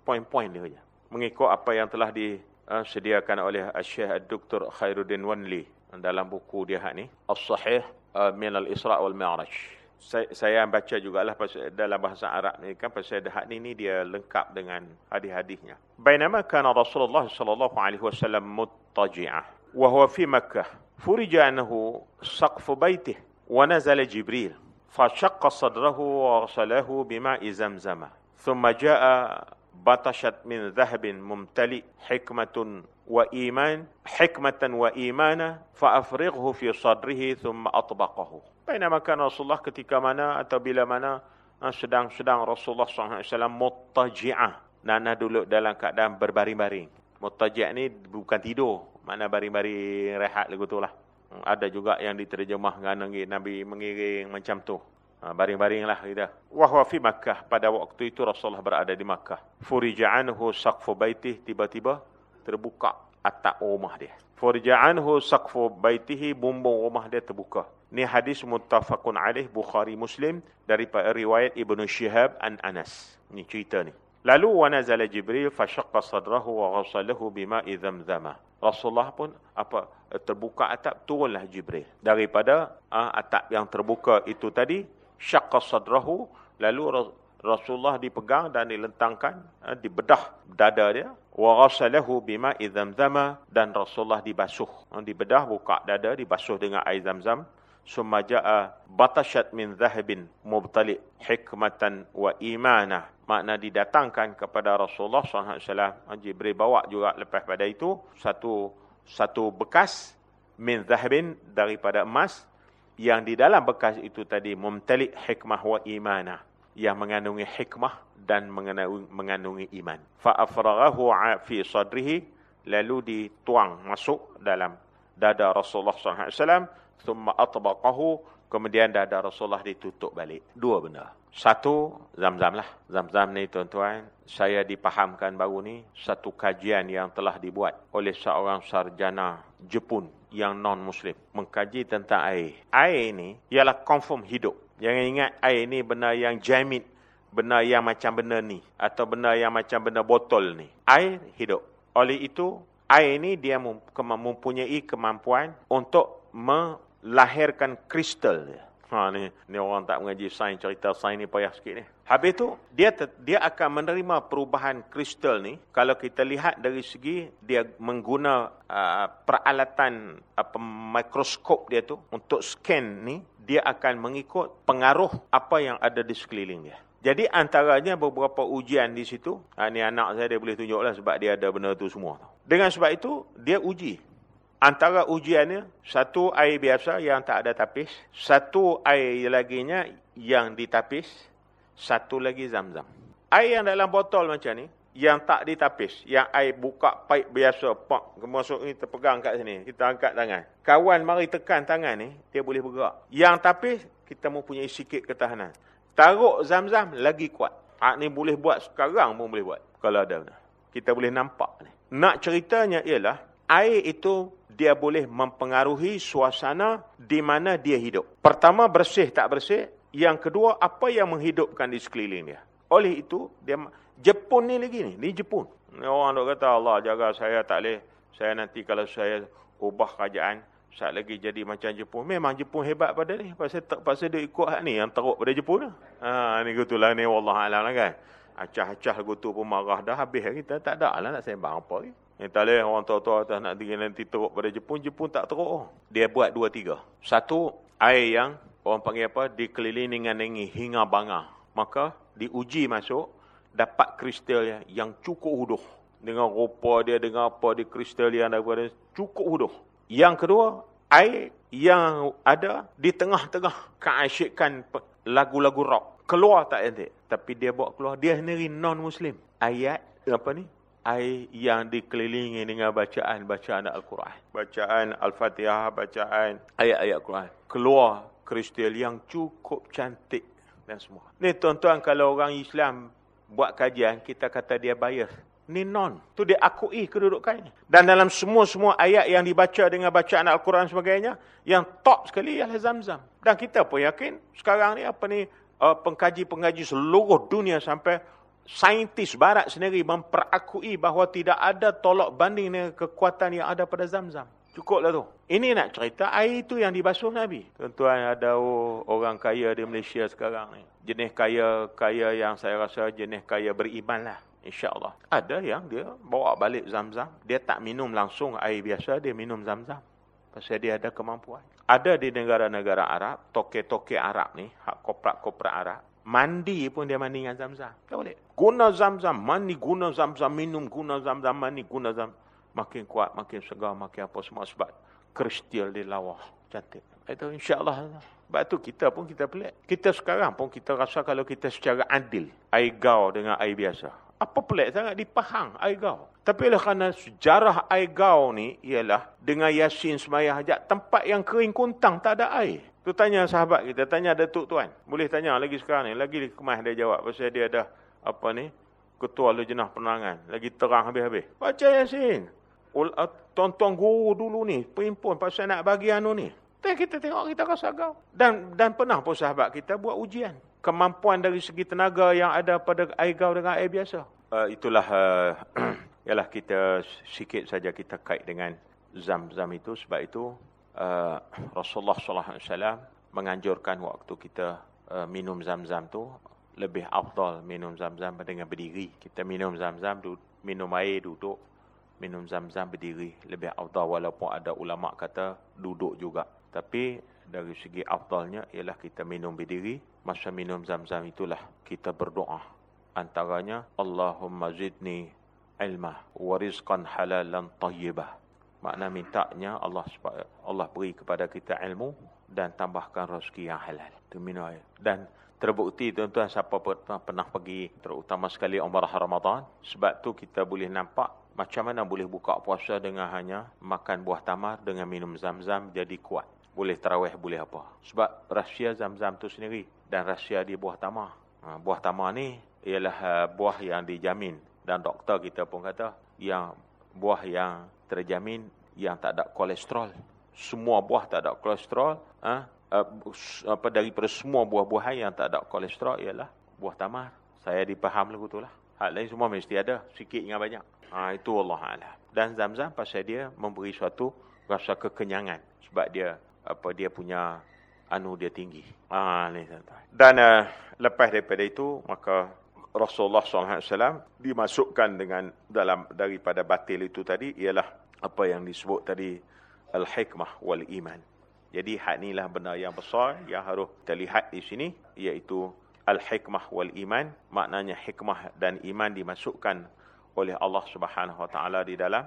poin-poin dia saja. Mengikut apa yang telah disediakan uh, oleh Syekh Dr. Khairuddin Wanli dalam buku dia hak ni, As-Sahih uh, min al-Isra' wal Mi'raj saya, saya baca jugalah pasal dalam bahasa Arab ni kan pasal dahad ni ni dia lengkap dengan hadis-hadisnya. Bainama kana Rasulullah sallallahu alaihi wasallam muttaji'ah wa huwa fi Makkah, furija annahu saqf baitih wa nazala Jibril fa shaqqa sadrahu wa arsalahu bima'i Zamzam. Thumma ja'a batashat min zahabin mumtali hikmatun wa iman hikmatan wa imana fa afrighu fi sadrihi thumma atbaqahu. Bainama kana rasulullah ketika mana atau bila mana ha, sedang-sedang rasulullah SAW alaihi wasallam muttaji'ah. Nanah dulu dalam keadaan berbaring-baring. Muttaji' ni bukan tidur. Mana baring-baring rehat lagu tulah hmm, ada juga yang diterjemah dengan nabi mengiring macam tu. Ha, baring-baring lah kita. Wahwa fi Makkah. Pada waktu itu Rasulullah berada di Makkah. Furija'anhu saqfu baitih. Tiba-tiba terbuka atap rumah dia. Furija'anhu saqfu baitihi. Bumbung rumah dia terbuka. Ini hadis muttafaqun alaih Bukhari Muslim daripada riwayat Ibnu Syihab an Anas. Ini cerita ni. Lalu wa nazala Jibril fashaqqa sadrahu wa ghasalahu bima'i zamzama. Rasulullah pun apa terbuka atap turunlah Jibril daripada uh, atap yang terbuka itu tadi syaqqa sadrahu lalu Rasulullah dipegang dan dilentangkan, eh, dibedah dada dia. Wa ghasalahu bima zamzama dan Rasulullah dibasuh. Eh, dibedah buka dada dibasuh dengan air zam-zam. Summa jaa batashat min zahabin mubtali hikmatan wa imanah. Makna didatangkan kepada Rasulullah SAW. Eh, Jibril bawa juga lepas pada itu satu satu bekas min zahabin daripada emas yang di dalam bekas itu tadi mumtali hikmah wa imanah yang mengandungi hikmah dan mengandungi, mengandungi iman. Fa'afraghahu fi sadrihi lalu dituang masuk dalam dada Rasulullah SAW. Thumma atbaqahu kemudian dada Rasulullah ditutup balik. Dua benda. Satu, zam-zam lah. Zam-zam ni tuan-tuan, saya dipahamkan baru ni satu kajian yang telah dibuat oleh seorang sarjana Jepun yang non-Muslim. Mengkaji tentang air. Air ni ialah confirm hidup. Jangan ingat air ni benda yang jamit. Benda yang macam benda ni. Atau benda yang macam benda botol ni. Air hidup. Oleh itu, air ni dia mempunyai kemampuan untuk melahirkan kristal. Ha ni, ni orang tak mengaji sains cerita sains ni payah sikit ni. Habis tu dia dia akan menerima perubahan kristal ni kalau kita lihat dari segi dia mengguna uh, peralatan apa mikroskop dia tu untuk scan ni dia akan mengikut pengaruh apa yang ada di sekeliling dia. Jadi antaranya beberapa ujian di situ. Ha, ni anak saya dia boleh tunjuklah sebab dia ada benda tu semua. Dengan sebab itu dia uji Antara ujiannya, satu air biasa yang tak ada tapis, satu air laginya yang ditapis, satu lagi zam-zam. Air yang dalam botol macam ni, yang tak ditapis, yang air buka paip biasa, pak, masuk ni terpegang kat sini, kita angkat tangan. Kawan mari tekan tangan ni, dia boleh bergerak. Yang tapis, kita mempunyai sikit ketahanan. Taruh zam-zam, lagi kuat. Hak ni boleh buat sekarang pun boleh buat. Kalau ada. Kita boleh nampak ni. Nak ceritanya ialah, air itu dia boleh mempengaruhi suasana di mana dia hidup. Pertama, bersih tak bersih. Yang kedua, apa yang menghidupkan di sekeliling dia. Oleh itu, dia Jepun ni lagi ni. Ni Jepun. Ni orang duk kata, Allah jaga saya tak boleh. Saya nanti kalau saya ubah kerajaan, saat lagi jadi macam Jepun. Memang Jepun hebat pada ni. Pasal, pasal dia ikut hak ni yang teruk pada Jepun. Ha, ni gitulah ni. Wallahualam lah kan. Acah-acah gutu pun marah dah habis. Kita tak ada lah nak sembang apa ni. Yang tak boleh orang tua-tua atas nak tinggal nanti teruk pada Jepun. Jepun tak teruk. Dia buat dua tiga. Satu, air yang orang panggil apa, dikelilingi dengan nengi hingga bangga. Maka diuji masuk, dapat kristal yang cukup huduh. Dengan rupa dia, dengan apa di kristal yang daripada cukup huduh. Yang kedua, air yang ada di tengah-tengah keasyikan lagu-lagu rock. Keluar tak nanti. Tapi dia buat keluar. Dia sendiri non-Muslim. Ayat apa ni? air yang dikelilingi dengan bacaan-bacaan Al-Quran. Bacaan Al-Fatihah, bacaan ayat-ayat Al-Quran. Keluar kristal yang cukup cantik dan semua. Ni tuan-tuan kalau orang Islam buat kajian, kita kata dia bias. Ni non. Tu dia akui kedudukan ini. Dan dalam semua-semua ayat yang dibaca dengan bacaan Al-Quran sebagainya, yang top sekali ialah Zamzam. Dan kita pun yakin sekarang ni apa ni uh, pengkaji-pengkaji seluruh dunia sampai saintis barat sendiri memperakui bahawa tidak ada tolak banding dengan kekuatan yang ada pada zam-zam. Cukuplah tu. Ini nak cerita air itu yang dibasuh Nabi. Tuan-tuan ada orang kaya di Malaysia sekarang ni. Jenis kaya kaya yang saya rasa jenis kaya beriman lah. InsyaAllah. Ada yang dia bawa balik zam-zam. Dia tak minum langsung air biasa. Dia minum zam-zam. Pasal dia ada kemampuan. Ada di negara-negara Arab. Toke-toke Arab ni. Hak koprak-koprak Arab. Mandi pun dia mandi dengan zam-zam. Tak boleh. Guna zam-zam. Mandi guna zam-zam. Minum guna zam-zam. Mandi guna zam Makin kuat, makin segar, makin apa semua. Sebab kristal di lawah. Cantik. Itu insyaAllah. Sebab itu kita pun kita pelik. Kita sekarang pun kita rasa kalau kita secara adil. Air gau dengan air biasa. Apa pelik sangat dipahang air gau. Tapi lah kerana sejarah air gau ni ialah dengan Yasin Semayah Hajat. Tempat yang kering kuntang tak ada air. Tu tanya sahabat kita, tanya Datuk Tuan. Boleh tanya lagi sekarang ni. Lagi kemas dia jawab. Pasal dia ada apa ni, ketua jenah penerangan. Lagi terang habis-habis. Baca Yasin. Ah, tuan-tuan guru dulu ni, perempuan pasal nak bagi anu ni. Dan kita tengok kita rasa agak. Dan dan pernah pun sahabat kita buat ujian. Kemampuan dari segi tenaga yang ada pada air gau dengan air biasa. Uh, itulah, uh, ialah kita sikit saja kita kait dengan zam-zam itu. Sebab itu uh, Rasulullah SAW menganjurkan waktu kita uh, minum zam-zam tu lebih afdal minum zam-zam dengan berdiri. Kita minum zam-zam, minum air duduk, minum zam-zam berdiri. Lebih afdal walaupun ada ulama kata duduk juga. Tapi dari segi afdalnya ialah kita minum berdiri. Masa minum zam-zam itulah kita berdoa. Antaranya, Allahumma zidni ilmah wa rizqan halalan tayyibah. Makna mintanya Allah Allah beri kepada kita ilmu dan tambahkan rezeki yang halal. Itu minum air. Dan terbukti tuan-tuan siapa pernah pergi terutama sekali umrah Ramadan. Sebab tu kita boleh nampak macam mana boleh buka puasa dengan hanya makan buah tamar dengan minum zam-zam jadi kuat. Boleh tarawih, boleh apa. Sebab rahsia zam-zam tu sendiri. Dan rahsia di buah tamar. Ha, buah tamar ni ialah uh, buah yang dijamin. Dan doktor kita pun kata yang buah yang terjamin yang tak ada kolesterol. Semua buah tak ada kolesterol. Ha? apa daripada semua buah-buahan yang tak ada kolesterol ialah buah tamar. Saya dipaham lagu tu lah. Hal lain semua mesti ada. Sikit dengan banyak. Ha, itu Allah Allah. Dan zam-zam pasal dia memberi suatu rasa kekenyangan. Sebab dia apa dia punya anu dia tinggi. Ha, ni, Dan uh, lepas daripada itu, maka Rasulullah SAW dimasukkan dengan dalam daripada batil itu tadi ialah apa yang disebut tadi al-hikmah wal iman. Jadi hak inilah benda yang besar yang harus kita lihat di sini iaitu al-hikmah wal iman maknanya hikmah dan iman dimasukkan oleh Allah Subhanahu wa taala di dalam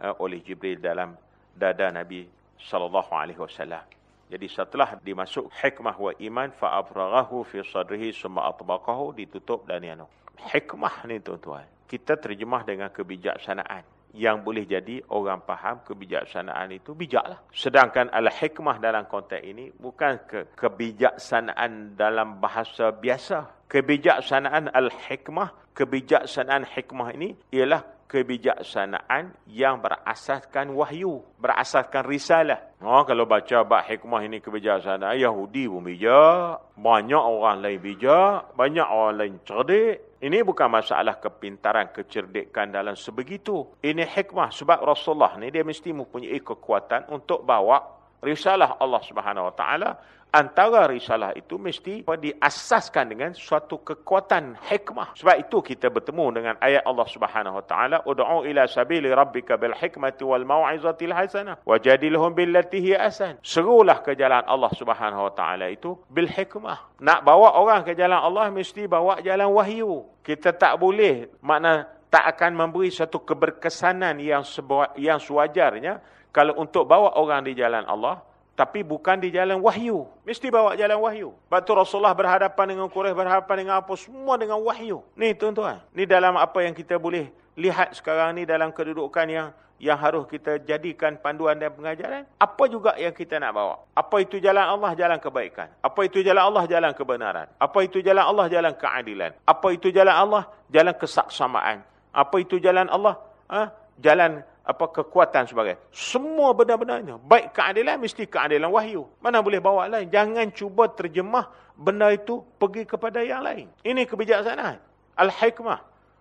uh, oleh Jibril dalam dada Nabi sallallahu alaihi wasallam. Jadi setelah dimasuk hikmah wa iman fa afraghahu fi sadrihi summa atbaqahu ditutup dan anu. Hikmah ni tuan-tuan. Kita terjemah dengan kebijaksanaan yang boleh jadi orang faham kebijaksanaan itu bijaklah. Sedangkan al-hikmah dalam konteks ini bukan ke kebijaksanaan dalam bahasa biasa. Kebijaksanaan al-hikmah, kebijaksanaan hikmah ini ialah kebijaksanaan yang berasaskan wahyu, berasaskan risalah. Oh, kalau baca bab hikmah ini kebijaksanaan Yahudi pun bijak, banyak orang lain bijak, banyak orang lain cerdik. Ini bukan masalah kepintaran, kecerdikan dalam sebegitu. Ini hikmah sebab Rasulullah ni dia mesti mempunyai kekuatan untuk bawa risalah Allah Subhanahu Wa Taala antara risalah itu mesti diasaskan dengan suatu kekuatan hikmah. Sebab itu kita bertemu dengan ayat Allah Subhanahu Wa Taala, "Ud'u ila sabili rabbika bil hikmati wal mau'izatil hasanah wajadilhum billati hi asan." Serulah ke jalan Allah Subhanahu Wa Taala itu bil hikmah. Nak bawa orang ke jalan Allah mesti bawa jalan wahyu. Kita tak boleh makna tak akan memberi satu keberkesanan yang sebuah, yang sewajarnya kalau untuk bawa orang di jalan Allah tapi bukan di jalan wahyu. Mesti bawa jalan wahyu. Sebab tu Rasulullah berhadapan dengan Quraisy, berhadapan dengan apa? Semua dengan wahyu. Ni tuan-tuan. Ni dalam apa yang kita boleh lihat sekarang ni dalam kedudukan yang yang harus kita jadikan panduan dan pengajaran. Apa juga yang kita nak bawa? Apa itu jalan Allah, jalan kebaikan. Apa itu jalan Allah, jalan kebenaran. Apa itu jalan Allah, jalan keadilan. Apa itu jalan Allah, jalan kesaksamaan. Apa itu jalan Allah, ha? jalan apa kekuatan sebagai? Semua benda-benda baik keadilan mesti keadilan wahyu. Mana boleh bawa lain? Jangan cuba terjemah benda itu pergi kepada yang lain. Ini kebijaksanaan. Al-hikmah.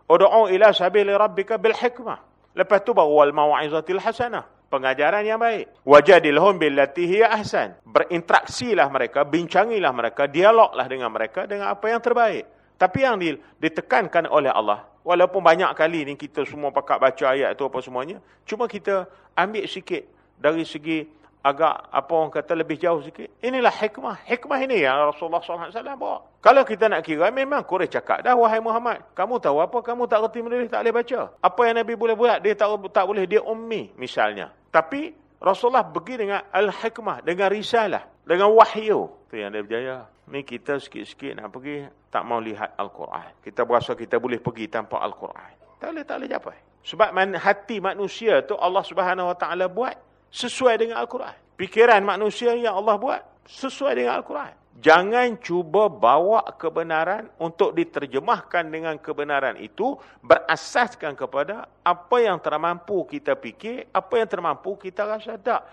Ud'u ila sabili rabbika bil hikmah lepas tu baru wal mau'izatil hasanah. Pengajaran yang baik. Wajadilhum billati hiya ahsan. Berinteraksilah mereka bincangilah mereka dialoglah dengan mereka dengan apa yang terbaik tapi yang ditekankan oleh Allah Walaupun banyak kali ni kita semua pakat baca ayat tu apa semuanya. Cuma kita ambil sikit dari segi agak apa orang kata lebih jauh sikit. Inilah hikmah. Hikmah ini yang Rasulullah SAW bawa. Kalau kita nak kira memang Quraish cakap dah wahai Muhammad. Kamu tahu apa? Kamu tak kerti menulis tak boleh baca. Apa yang Nabi boleh buat? Dia tak, tak boleh. Dia ummi misalnya. Tapi Rasulullah pergi dengan al-hikmah. Dengan risalah. Dengan wahyu. Itu yang dia berjaya. Ni kita sikit-sikit nak pergi tak mau lihat Al-Quran. Kita berasa kita boleh pergi tanpa Al-Quran. Tak boleh, tak boleh capai. Sebab hati manusia tu Allah Subhanahu Wa Taala buat sesuai dengan Al-Quran. Pikiran manusia yang Allah buat sesuai dengan Al-Quran. Jangan cuba bawa kebenaran untuk diterjemahkan dengan kebenaran itu berasaskan kepada apa yang termampu kita fikir, apa yang termampu kita rasa tak.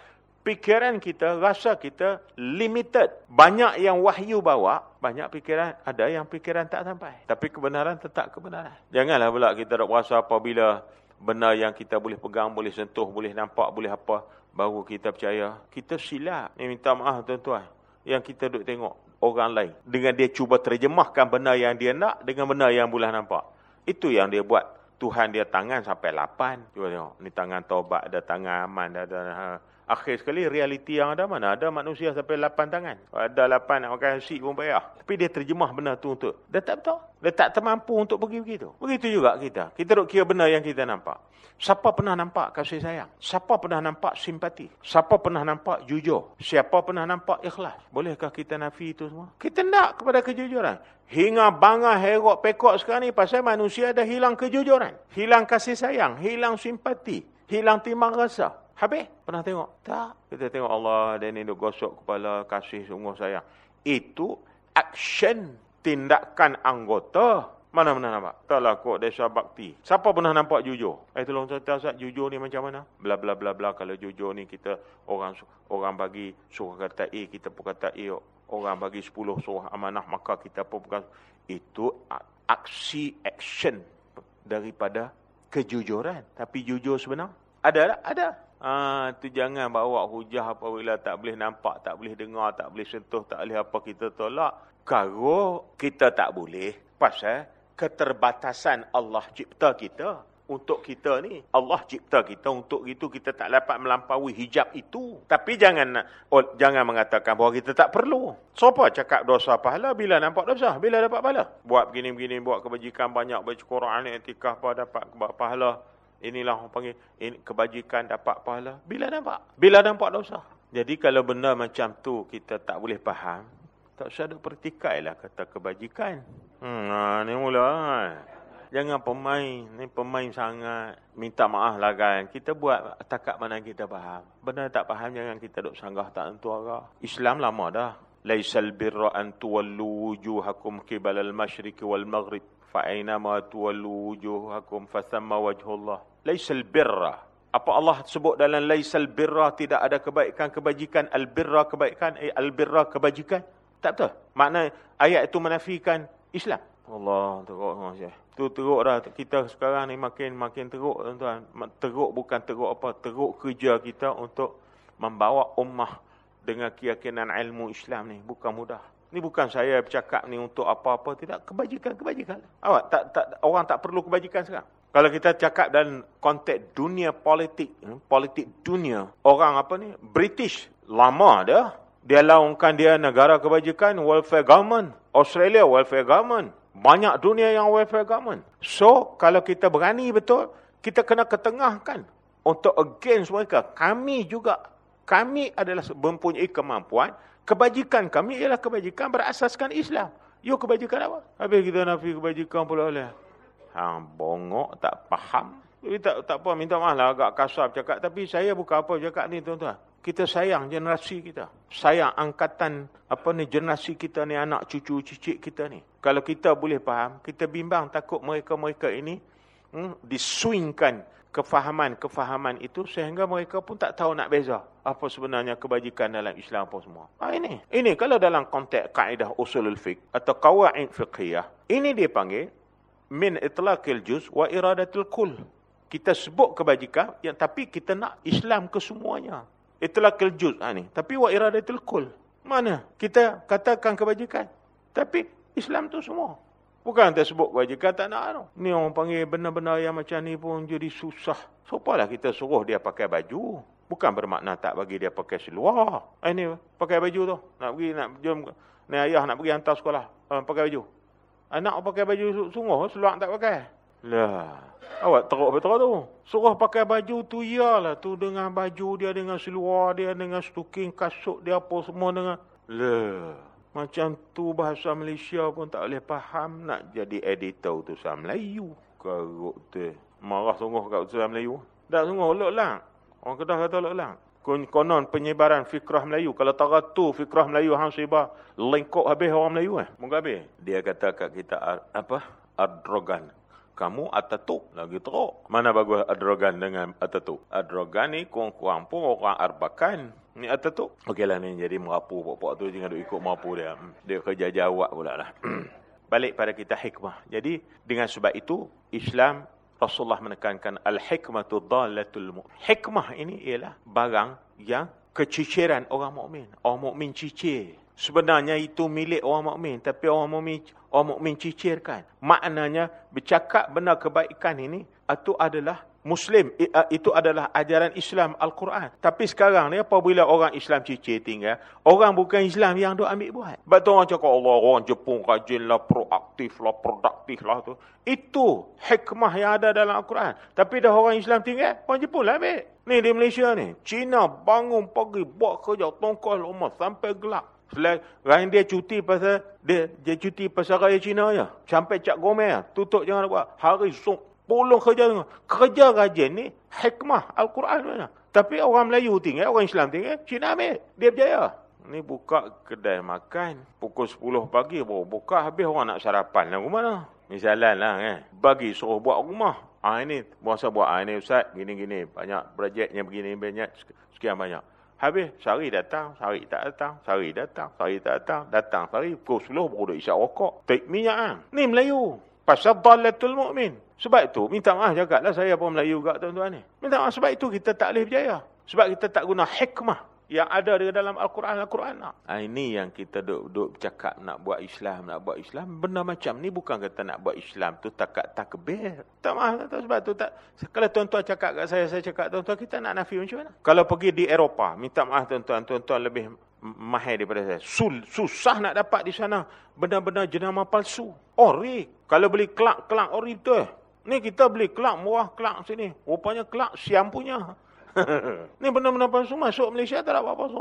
Pikiran kita, rasa kita limited. Banyak yang wahyu bawa, banyak pikiran, ada yang pikiran tak sampai. Tapi kebenaran tetap kebenaran. Janganlah pula kita nak rasa apabila benar yang kita boleh pegang, boleh sentuh, boleh nampak, boleh apa, baru kita percaya. Kita silap. Ni minta maaf tuan-tuan. Yang kita duduk tengok orang lain. Dengan dia cuba terjemahkan benar yang dia nak dengan benar yang boleh nampak. Itu yang dia buat. Tuhan dia tangan sampai lapan. Cuba tengok. Ni tangan taubat, ada tangan aman, ada... Ha. Akhir sekali realiti yang ada mana? Ada manusia sampai lapan tangan. Ada lapan nak makan nasi pun payah. Tapi dia terjemah benar tu untuk. Dia tak betul. Dia tak termampu untuk pergi begitu. Begitu juga kita. Kita duk kira benar yang kita nampak. Siapa pernah nampak kasih sayang? Siapa pernah nampak simpati? Siapa pernah nampak jujur? Siapa pernah nampak ikhlas? Bolehkah kita nafi itu semua? Kita nak kepada kejujuran. Hingga bangga herok pekok sekarang ni pasal manusia dah hilang kejujuran. Hilang kasih sayang. Hilang simpati. Hilang timbang rasa. Habis? Pernah tengok? Tak. Kita tengok Allah dan ini gosok kepala, kasih sungguh sayang. Itu action tindakan anggota. Mana-mana nampak? Taklah kok desa bakti. Siapa pernah nampak jujur? Eh tolong cerita Ustaz, jujur ni macam mana? Bla bla bla bla. Kalau jujur ni kita orang orang bagi suruh kata A, kita pun kata A. Orang bagi 10 suruh amanah, maka kita pun bukan. Itu aksi action daripada kejujuran. Tapi jujur sebenar? Ada tak? Ada. Ah, tu jangan bawa hujah apabila tak boleh nampak, tak boleh dengar, tak boleh sentuh, tak boleh apa kita tolak. Kalau kita tak boleh, pasal keterbatasan Allah cipta kita untuk kita ni. Allah cipta kita untuk itu kita tak dapat melampaui hijab itu. Tapi jangan oh, jangan mengatakan bahawa kita tak perlu. Siapa cakap dosa pahala bila nampak dosa? Bila dapat pahala? Buat begini-begini, buat kebajikan banyak, baca Quran, etikah apa dapat pahala. Inilah orang panggil ini kebajikan dapat pahala. Bila nampak? Bila nampak dosa. Jadi kalau benda macam tu kita tak boleh faham, tak usah duk pertikailah kata kebajikan. Hmm, nah, ni mula. Kan? Jangan pemain, ni pemain sangat. Minta maaf lah kan. Kita buat takat mana kita faham. Benda tak faham jangan kita duk sanggah tak tentu arah. Islam lama dah. Laisal birra an tuwallu wujuhakum qibala al-masyriq wal maghrib fa'ainama tuwallu wujuhakum fathamma wajhullah. Laisal birra. Apa Allah sebut dalam laisal birra tidak ada kebaikan kebajikan. Al birra kebaikan eh, al birra kebajikan. Tak betul. Makna ayat itu menafikan Islam. Allah teruk masya tu teruk dah. Kita sekarang ni makin makin teruk tuan teruk bukan teruk apa teruk kerja kita untuk membawa ummah dengan keyakinan ilmu Islam ni. Bukan mudah Ni bukan saya bercakap ni untuk apa-apa tidak kebajikan-kebajikan. Awak tak tak orang tak perlu kebajikan sekarang. Kalau kita cakap dalam konteks dunia politik, hmm, politik dunia, orang apa ni? British lama dah dia laungkan dia negara kebajikan welfare government, Australia welfare government, banyak dunia yang welfare government. So kalau kita berani betul, kita kena ketengahkan untuk against mereka. Kami juga kami adalah mempunyai kemampuan Kebajikan kami ialah kebajikan berasaskan Islam. Yo kebajikan apa? Habis kita nafi kebajikan pula oleh. Hang bongok tak faham. Tapi tak tak apa minta maaf lah agak kasar cakap tapi saya bukan apa cakap ni tuan-tuan. Kita sayang generasi kita. Sayang angkatan apa ni generasi kita ni anak cucu cicit kita ni. Kalau kita boleh faham, kita bimbang takut mereka-mereka ini hmm, diswingkan kefahaman-kefahaman itu sehingga mereka pun tak tahu nak beza apa sebenarnya kebajikan dalam Islam apa semua. Ha, ini. Ini kalau dalam konteks kaedah usulul fiqh atau qawaid fiqhiyah, ini dia panggil min itlaqil juz wa iradatul kull. Kita sebut kebajikan yang tapi kita nak Islam ke semuanya. Itlaqil juz ha, ni. Tapi wa iradatul kull. Mana? Kita katakan kebajikan. Tapi Islam tu semua. Bukan tak sebut kebajikan tak nak. No. Ni orang panggil benar-benar yang macam ni pun jadi susah. Sopalah kita suruh dia pakai baju. Bukan bermakna tak bagi dia pakai seluar. Eh ni pakai baju tu. Nak pergi, nak jom. Ni ayah nak pergi hantar sekolah. Uh, pakai baju. Anak pakai baju sungguh, seluar tak pakai. Lah. Awak teruk betul tu. Suruh pakai baju tu iyalah. Tu dengan baju dia, dengan seluar dia, dengan stuking kasut dia apa semua dengan. Lah. Macam tu bahasa Malaysia pun tak boleh faham nak jadi editor utusan Melayu. Karuk tu. Marah sungguh kat utusan Melayu. Tak sungguh, lok lang. Orang kedah kata lok lang. Konon penyebaran fikrah Melayu. Kalau tak tu fikrah Melayu hang sebar. Lengkok habis orang Melayu eh. Moga habis. Dia kata kat kita apa? Ardrogan. Kamu Ataturk lagi teruk. Mana bagus Erdogan dengan Ataturk? Erdogan ni kurang-kurang pun orang Arbakan. Ni Ataturk. Okeylah ni jadi merapu pokok tu jangan duk ikut merapu dia. Dia kerja jawab pula lah. Balik pada kita hikmah. Jadi dengan sebab itu Islam Rasulullah menekankan al-hikmatu dhalatul mu'min. Hikmah ini ialah barang yang keciciran orang mukmin. Orang mukmin cicir. Sebenarnya itu milik orang mukmin, tapi orang mukmin orang mukmin cicirkan. Maknanya bercakap benar kebaikan ini itu adalah Muslim itu adalah ajaran Islam Al-Quran. Tapi sekarang ni apabila orang Islam cicir tinggal, orang bukan Islam yang duk ambil buat. Betul orang cakap Allah orang Jepun rajin lah, proaktif lah, produktif lah tu. Itu hikmah yang ada dalam Al-Quran. Tapi dah orang Islam tinggal, orang Jepun lah ambil. Ni di Malaysia ni. Cina bangun pagi buat kerja tongkol rumah sampai gelap. Selain dia cuti pasal dia dia cuti pasal raya Cina ya. Sampai cak gomel ya. tutup jangan buat. Hari sok Pulung kerja kerja rajin ni hikmah Al-Quran mana. Tapi orang Melayu tinggal, orang Islam tinggal, Cina ambil. Dia berjaya. Ni buka kedai makan. Pukul 10 pagi baru buka habis orang nak sarapan lah rumah lah. Misalnya lah kan. Bagi suruh buat rumah. Ah ini masa buat ah ini ustaz gini-gini banyak projeknya begini banyak sekian banyak. Habis sehari datang, sehari tak datang, sehari datang, sehari tak datang, datang sehari pukul 10 baru dah isyak rokok. Take minyak kan. Ni Melayu. Pasal dalatul mu'min. Sebab itu, minta maaf lah saya pun Melayu juga tuan-tuan ni. Minta maaf sebab itu kita tak boleh berjaya. Sebab kita tak guna hikmah yang ada di dalam Al-Quran. Al-Quran ha, ini yang kita duk, duk cakap nak buat Islam, nak buat Islam. Benda macam ni bukan kata nak buat Islam tu takat takbir. Tak maaf tak, sebab tu tak. Kalau tuan-tuan cakap kat saya, saya cakap tuan-tuan kita nak nafi macam mana? Kalau pergi di Eropah, minta maaf tuan-tuan, tuan-tuan lebih mahir daripada saya. Sul, susah nak dapat di sana benar-benar jenama palsu. Ori. Kalau beli kelak-kelak ori tu. Ni kita beli kelak murah kelak sini. Rupanya kelak siam punya. ni benar-benar palsu masuk Malaysia tak ada apa-apa.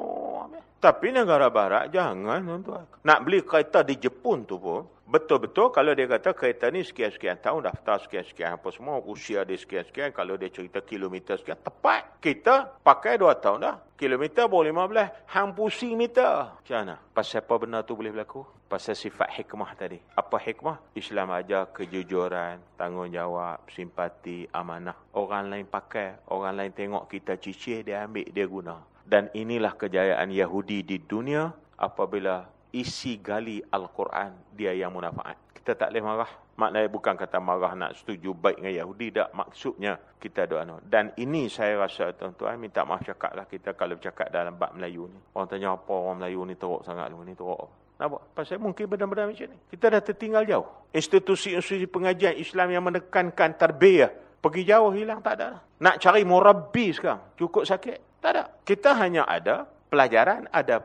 Tapi negara barat jangan tuan-tuan. Nak beli kereta di Jepun tu pun betul-betul kalau dia kata kereta ni sekian-sekian tahun daftar sekian-sekian apa semua usia dia sekian-sekian kalau dia cerita kilometer sekian tepat kita pakai 2 tahun dah. Kilometer baru 15 hang pusing meter. Macam mana? Pasal apa benda tu boleh berlaku? Pasal sifat hikmah tadi. Apa hikmah? Islam ajar kejujuran tanggungjawab simpati amanah. Orang lain pakai orang lain tengok kita cicih dia ambil dia guna. Dan inilah kejayaan Yahudi di dunia apabila isi gali Al-Quran dia yang munafaat. Kita tak boleh marah. Maknanya bukan kata marah nak setuju baik dengan Yahudi. Tak maksudnya kita doa. Dan ini saya rasa tuan-tuan minta maaf cakap lah kita kalau bercakap dalam bab Melayu ni. Orang tanya apa orang Melayu ni teruk sangat lu ni teruk. Nampak? Pasal mungkin benar-benar macam ni. Kita dah tertinggal jauh. Institusi-institusi pengajian Islam yang menekankan tarbiyah. Pergi jauh hilang tak ada. Nak cari murabbi sekarang. Cukup sakit. Tak ada. Kita hanya ada pelajaran, ada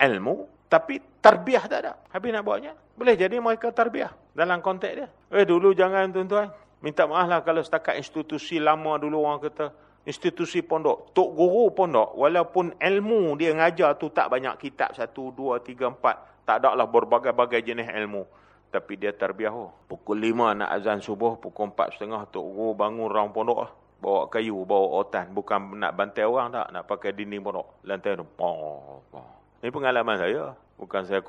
ilmu, tapi tarbiah tak ada. Habis nak buatnya. Boleh jadi mereka tarbiah dalam konteks dia. Eh dulu jangan tuan-tuan. Minta maaf lah kalau setakat institusi lama dulu orang kata. Institusi pondok. Tok guru pondok. Walaupun ilmu dia ngajar tu tak banyak kitab. Satu, dua, tiga, empat. Tak ada lah berbagai-bagai jenis ilmu. Tapi dia tarbiah. Oh. Pukul lima nak azan subuh. Pukul empat setengah. Tok guru bangun orang pondok lah. Bawa kayu, bawa otan. Bukan nak bantai orang tak. Nak pakai dinding pondok. Lantai tu. Oh, oh. Ini pengalaman saya. Bukan saya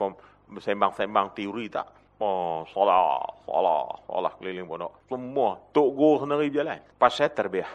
sembang-sembang teori tak. Oh, salah, salah, salah keliling pondok. Semua tok guru sendiri berjalan. Pasal terbiah.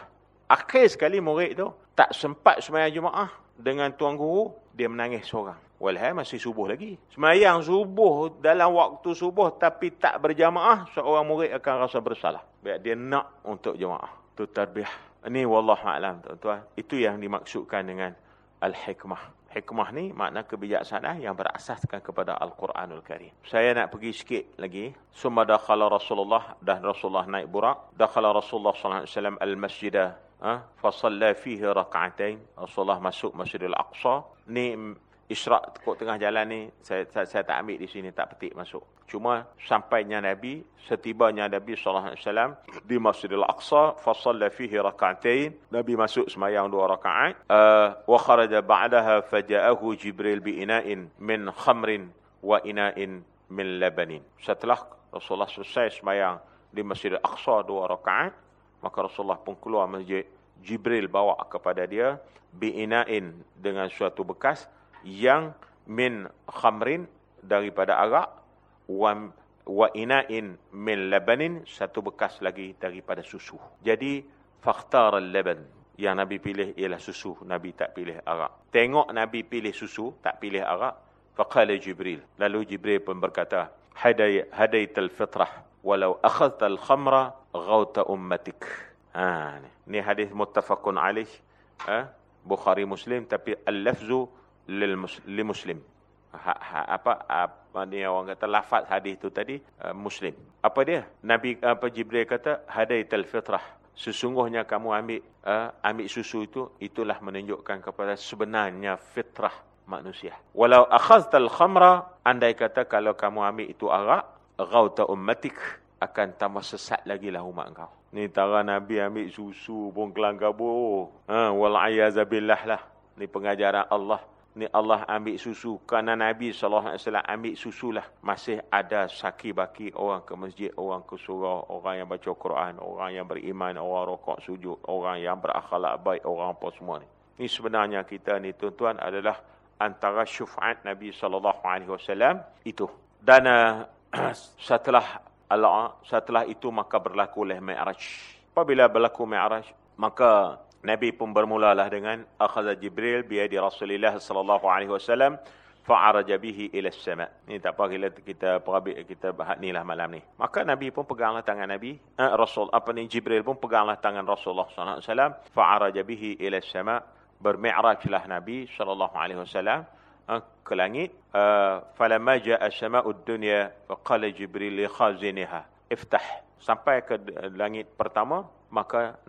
Akhir sekali murid tu tak sempat semayang Jumaat dengan tuan guru, dia menangis seorang. Walhai masih subuh lagi. Semayang subuh dalam waktu subuh tapi tak berjamaah, seorang murid akan rasa bersalah. Biar dia nak untuk jemaah. Itu terbiah. Ini wallahualam tuan-tuan. Itu yang dimaksudkan dengan al-hikmah. Hikmah ni makna kebijaksanaan yang berasaskan kepada Al-Quranul Karim. Saya nak pergi sikit lagi. Summa dakhala Rasulullah dan Rasulullah naik burak. Dakhala Rasulullah sallallahu alaihi wasallam al-masjidah ha? fa salla fihi rak'atain. Rasulullah masuk Masjidil Aqsa. Ni Isra' kok tengah jalan ni saya, saya, saya tak ambil di sini tak petik masuk. Cuma sampainya Nabi, setibanya Nabi sallallahu alaihi wasallam di Masjidil Aqsa, fa shalla fihi rak'atain. Nabi masuk sembahyang dua rakaat. Uh, wa kharaja ba'daha faja'ahu Jibril bi ina'in min khamrin wa ina'in min labanin. Setelah Rasulullah selesai sembahyang di Masjidil Aqsa dua rakaat, maka Rasulullah pun keluar masjid. Jibril bawa kepada dia bi ina'in dengan suatu bekas yang min khamrin daripada arak wa wa ina'in min labanin satu bekas lagi daripada susu. Jadi fakhtar al-laban yang Nabi pilih ialah susu, Nabi tak pilih arak. Tengok Nabi pilih susu, tak pilih arak, faqala Jibril. Lalu Jibril pun berkata, "Haday hadaital fitrah walau akhadta al-khamra ghauta ummatik." Ha, ni hadis muttafaqun alaih. Ha? Bukhari Muslim tapi al-lafzu muslim. Ha, ha, apa apa ni orang kata lafaz hadis tu tadi uh, muslim. Apa dia? Nabi apa Jibril kata hadaital fitrah. Sesungguhnya kamu ambil uh, ambil susu itu itulah menunjukkan kepada sebenarnya fitrah manusia. Walau akhadhtal khamra andai kata kalau kamu ambil itu arak ghauta ummatik akan tambah sesat lagi lah umat kau. Ni tara Nabi ambil susu pun kelang kabur. Ha, Wal'ayazabillah lah. Ni pengajaran Allah. Ni Allah ambil susu. Kerana Nabi SAW ambil susu lah. Masih ada saki baki orang ke masjid, orang ke surau, orang yang baca Quran, orang yang beriman, orang rokok sujud, orang yang berakhlak baik, orang apa semua ni. Ni sebenarnya kita ni tuan-tuan adalah antara syuf'at Nabi SAW itu. Dan uh, setelah Allah setelah itu maka berlaku oleh Mi'raj. Apabila berlaku Mi'raj, maka Nabi pun bermulalah dengan akhadha Jibril biadi Rasulullah sallallahu alaihi wasallam fa'araja bihi ila as-sama. Ini tak apa kita kita perabik kita bahas ni lah malam ni. Maka Nabi pun peganglah tangan Nabi, eh, Rasul apa ni Jibril pun peganglah tangan Rasulullah sallallahu alaihi wasallam fa'araja bihi ila as-sama. Bermi'rajlah Nabi sallallahu alaihi wasallam ke langit falamma jaa sama'ud dunya faqala jibril li khaziniha iftah sampai ke langit pertama maka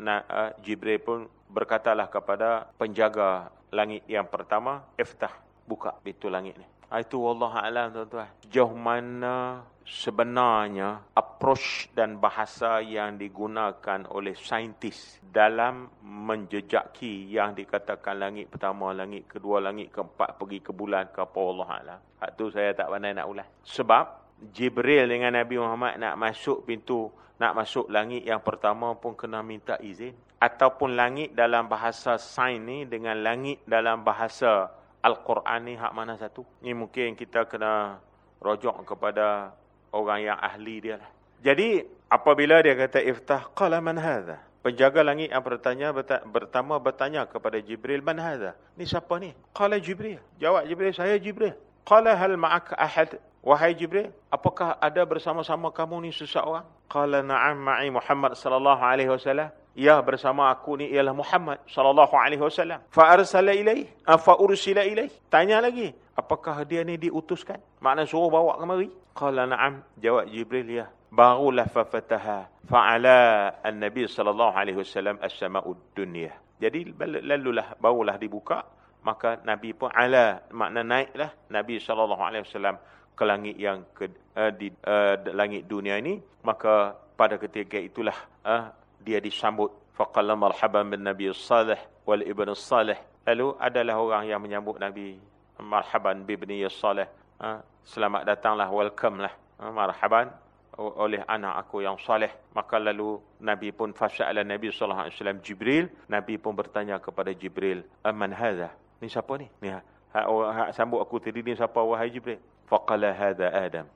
jibril pun berkatalah kepada penjaga langit yang pertama iftah buka pintu langit ni itu wallahu alam tuan-tuan jauh mana sebenarnya approach dan bahasa yang digunakan oleh saintis dalam menjejaki yang dikatakan langit pertama, langit kedua, langit keempat pergi ke bulan ke apa Allah Alam. Hak tu saya tak pandai nak ulas. Sebab Jibril dengan Nabi Muhammad nak masuk pintu, nak masuk langit yang pertama pun kena minta izin. Ataupun langit dalam bahasa sains ni dengan langit dalam bahasa Al-Quran ni hak mana satu? Ni mungkin kita kena rojok kepada orang yang ahli dia lah. Jadi apabila dia kata iftah qala man hadha? Penjaga langit yang bertanya pertama bertanya kepada Jibril man hadha? Ni siapa ni? Qala Jibril. Jawab Jibril saya Jibril. Qala hal ma'ak ahad? Wahai Jibril, apakah ada bersama-sama kamu ni seseorang? Qala na'am ma'i Muhammad sallallahu alaihi wasallam. Ya bersama aku ni ialah Muhammad sallallahu alaihi wasallam. Fa arsala ilaihi, fa ursila ilaihi. Tanya lagi, apakah dia ni diutuskan? Makna suruh bawa kemari? Qala na'am, jawab Jibril ya. Barulah fa fataha fa'ala an-nabi sallallahu alaihi wasallam as-sama'ud dunya. Jadi lalulah barulah dibuka maka Nabi pun ala makna naiklah Nabi sallallahu alaihi wasallam ke langit yang ke, uh, di uh, langit dunia ini maka pada ketika itulah uh, dia disambut faqala marhaban bin nabi salih wal ibn salih lalu adalah orang yang menyambut Nabi marhaban bi ibni salih Ha, selamat datanglah, welcome lah. Ha, marhaban oleh anak aku yang saleh. Maka lalu Nabi pun fasa'ala Nabi sallallahu alaihi wasallam Jibril, Nabi pun bertanya kepada Jibril, "Man hadha?" Ni siapa ni? Ni ha, ha, sambut aku tadi ni siapa wahai Jibril? Faqala hadha Adam.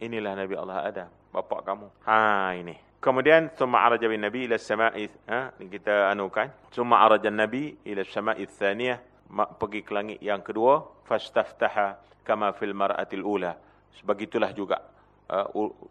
Inilah Nabi Allah Adam, bapa kamu. Ha ini. Kemudian summa araja bin Nabi ila samai ha kita anukan. Summa araja Nabi ila samai tsaniyah pergi ke langit yang kedua. Fastaftaha kama fil mar'atil ula sebagitulah juga uh,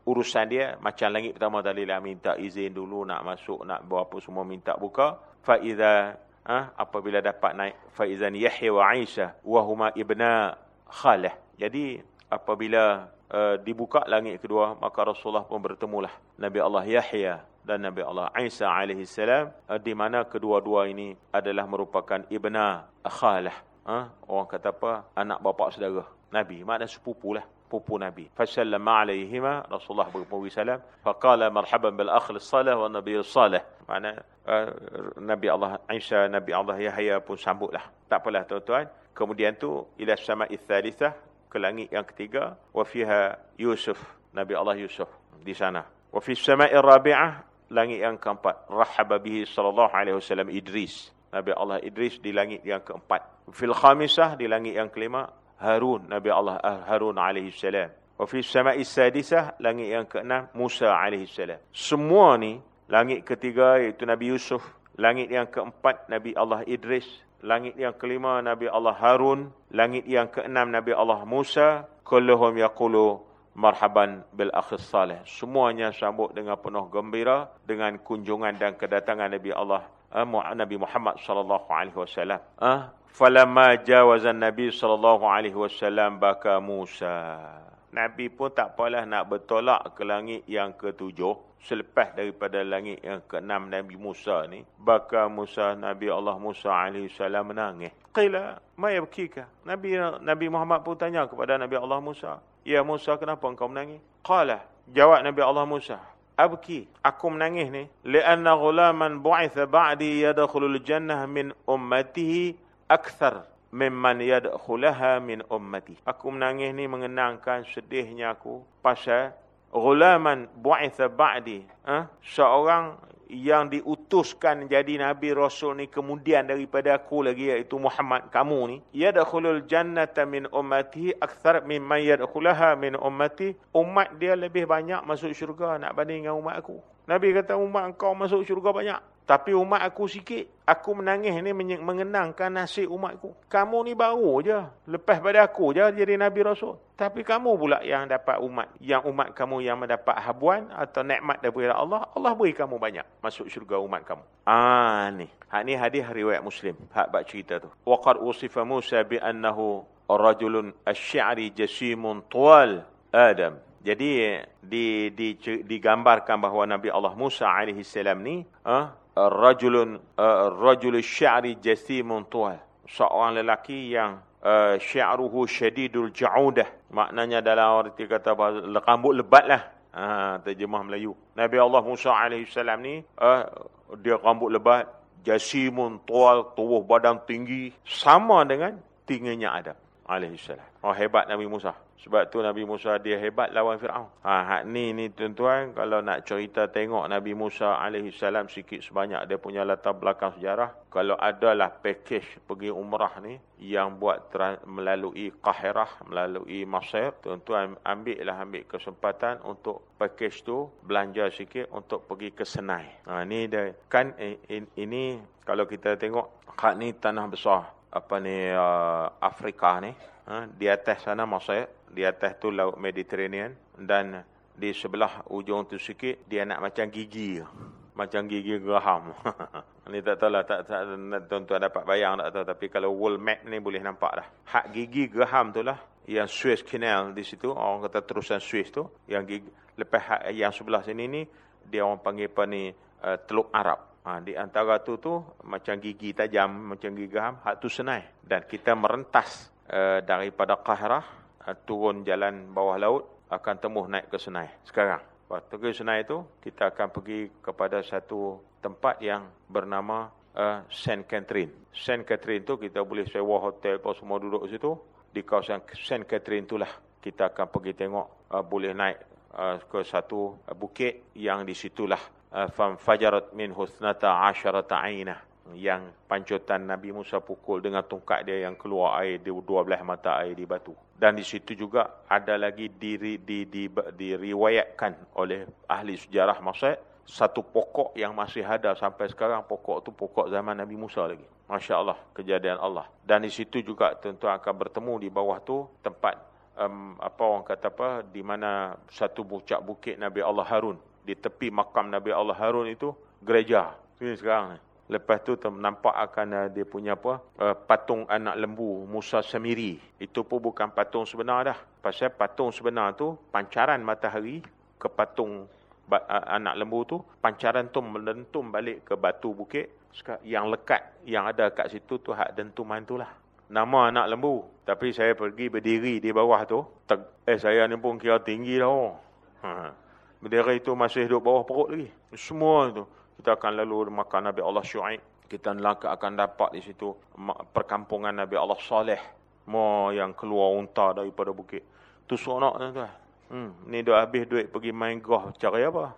urusan dia. Macam langit pertama tadi lah minta izin dulu nak masuk nak buat apa semua minta buka fa idza uh, apabila dapat naik fa idzan yahya wa aisyah wa huma ibna khalah jadi apabila uh, dibuka langit kedua maka Rasulullah pun bertemulah Nabi Allah Yahya dan Nabi Allah Isa alaihi salam uh, di mana kedua-dua ini adalah merupakan ibna khalah uh, orang kata apa? Anak bapa saudara Nabi. Makna sepupu lah pupu Nabi. Fasallama alaihima Rasulullah beri salam. Faqala marhaban bil akh salih wa nabiy salih. Makna uh, Nabi Allah Isa Nabi Allah Yahya pun sambutlah. Tak apalah tuan-tuan. Kemudian tu ila sama'i tsalitsah ke langit yang ketiga wa fiha Yusuf Nabi Allah Yusuf di sana. Wa fi sama'i rabi'ah langit yang keempat. Rahaba bihi sallallahu alaihi wasallam Idris Nabi Allah Idris di langit yang keempat. Fil khamisah di langit yang kelima. Harun Nabi Allah ah, Harun alaihi salam. Wa fi sama'i sadisah, langit yang keenam, Musa alaihi salam. Semua ni, langit ketiga iaitu Nabi Yusuf, langit yang keempat Nabi Allah Idris, langit yang kelima Nabi Allah Harun, langit yang keenam Nabi Allah Musa, kulluhum yaqulu marhaban bil akhis salih. Semuanya sambut dengan penuh gembira dengan kunjungan dan kedatangan Nabi Allah uh, Nabi Muhammad sallallahu alaihi wasallam. Ah, falamma jawazan Nabi sallallahu alaihi wasallam baka Musa. Nabi pun tak apalah nak bertolak ke langit yang ketujuh selepas daripada langit yang keenam Nabi Musa ni baka Musa Nabi Allah Musa alaihi salam menangis. Qila ma yabkika Nabi Nabi Muhammad pun tanya kepada Nabi Allah Musa ya Musa kenapa engkau menangis? Qala jawab Nabi Allah Musa abki aku menangis ni lianna ghulaman bu'itha ba'di yadkhulul jannah min ummatihi akthar mimman yadkhulaha min ummati. Aku menangis ni mengenangkan sedihnya aku pasal ghulaman bu'itha ba'di. Ha? Seorang yang diutuskan jadi Nabi Rasul ni kemudian daripada aku lagi iaitu Muhammad kamu ni. Yadkhulul jannata min ummati akthar mimman yadkhulaha min ummati. Umat dia lebih banyak masuk syurga nak banding dengan umat aku. Nabi kata umat engkau masuk syurga banyak. Tapi umat aku sikit. Aku menangis ni mengenangkan nasib umatku. Kamu ni baru je. Lepas pada aku je jadi Nabi Rasul. Tapi kamu pula yang dapat umat. Yang umat kamu yang mendapat habuan atau nikmat daripada Allah. Allah beri kamu banyak masuk syurga umat kamu. Ah ni. Hak ni hadis riwayat Muslim. Hak bak cerita tu. Waqad usifa Musa bi annahu rajulun asy-sy'ri jasimun tuwal Adam. Jadi di, di, digambarkan bahawa Nabi Allah Musa alaihi salam ni uh, rajulun uh, rajul sya'ri jasimun tual. Seorang lelaki yang uh, sya'ruhu syadidul ja'udah. Maknanya dalam arti kata rambut lebat lah. Ha, terjemah Melayu. Nabi Allah Musa AS ni, uh, dia rambut lebat, jasimun tual, tubuh badan tinggi. Sama dengan tingginya Adam AS. Oh hebat Nabi Musa. Sebab tu Nabi Musa dia hebat lawan Fir'aun. Ha, hak ni ni tuan-tuan, kalau nak cerita tengok Nabi Musa AS sikit sebanyak dia punya latar belakang sejarah. Kalau adalah package pergi umrah ni, yang buat melalui Qahirah, melalui Masir, tuan-tuan ambil lah ambil kesempatan untuk package tu, belanja sikit untuk pergi ke Senai. Ha, ni dia, kan ini kalau kita tengok, hak ni tanah besar, apa ni, uh, Afrika ni, ha, di atas sana Masir, di atas tu laut Mediterranean dan di sebelah ujung tu sikit dia nak macam gigi macam gigi geraham. Ni tak tahu lah tak, tak, tuan-tuan dapat bayang tak tahu tapi kalau world map ni boleh nampak dah. Hak gigi geraham tu lah yang Suez Canal di situ orang kata terusan Suez tu yang gigi, lepas hak yang sebelah sini ni dia orang panggil apa ni uh, Teluk Arab ha, di antara tu tu macam gigi tajam macam gigi geraham hak tu senai dan kita merentas uh, daripada Qahirah Uh, turun jalan bawah laut akan tembus naik ke Senai sekarang. Waktu ke Senai itu kita akan pergi kepada satu tempat yang bernama uh, Saint Catherine. Saint Catherine itu kita boleh sewa hotel apa semua duduk situ. Di kawasan Saint Catherine itulah kita akan pergi tengok uh, boleh naik uh, ke satu uh, bukit yang di situlah uh, fajarat min husnata asharata ainah yang pancutan Nabi Musa pukul dengan tungkat dia yang keluar air di dua belah mata air di batu. Dan di situ juga ada lagi diri, di, di, di, diriwayatkan oleh ahli sejarah Mesir satu pokok yang masih ada sampai sekarang pokok tu pokok zaman Nabi Musa lagi. Masya Allah kejadian Allah. Dan di situ juga tentu akan bertemu di bawah tu tempat um, apa orang kata apa di mana satu bucak bukit Nabi Allah Harun di tepi makam Nabi Allah Harun itu gereja. Ini sekarang ni. Lepas tu nampak akan uh, dia punya apa uh, patung anak lembu Musa Samiri. Itu pun bukan patung sebenar dah. Pasal patung sebenar tu pancaran matahari ke patung anak lembu tu, pancaran tu melentum balik ke batu bukit yang lekat yang ada kat situ tu hak dentuman tu lah. Nama anak lembu. Tapi saya pergi berdiri di bawah tu. Eh saya ni pun kira tinggi dah. Oh. Ha. Berdiri itu masih duduk bawah perut lagi. Semua tu kita akan lalu makan Nabi Allah Syu'aib. Kita akan dapat di situ perkampungan Nabi Allah Saleh. Mo yang keluar unta daripada bukit. Tu seronok tuan Hmm, ni dah habis duit pergi main golf cara apa?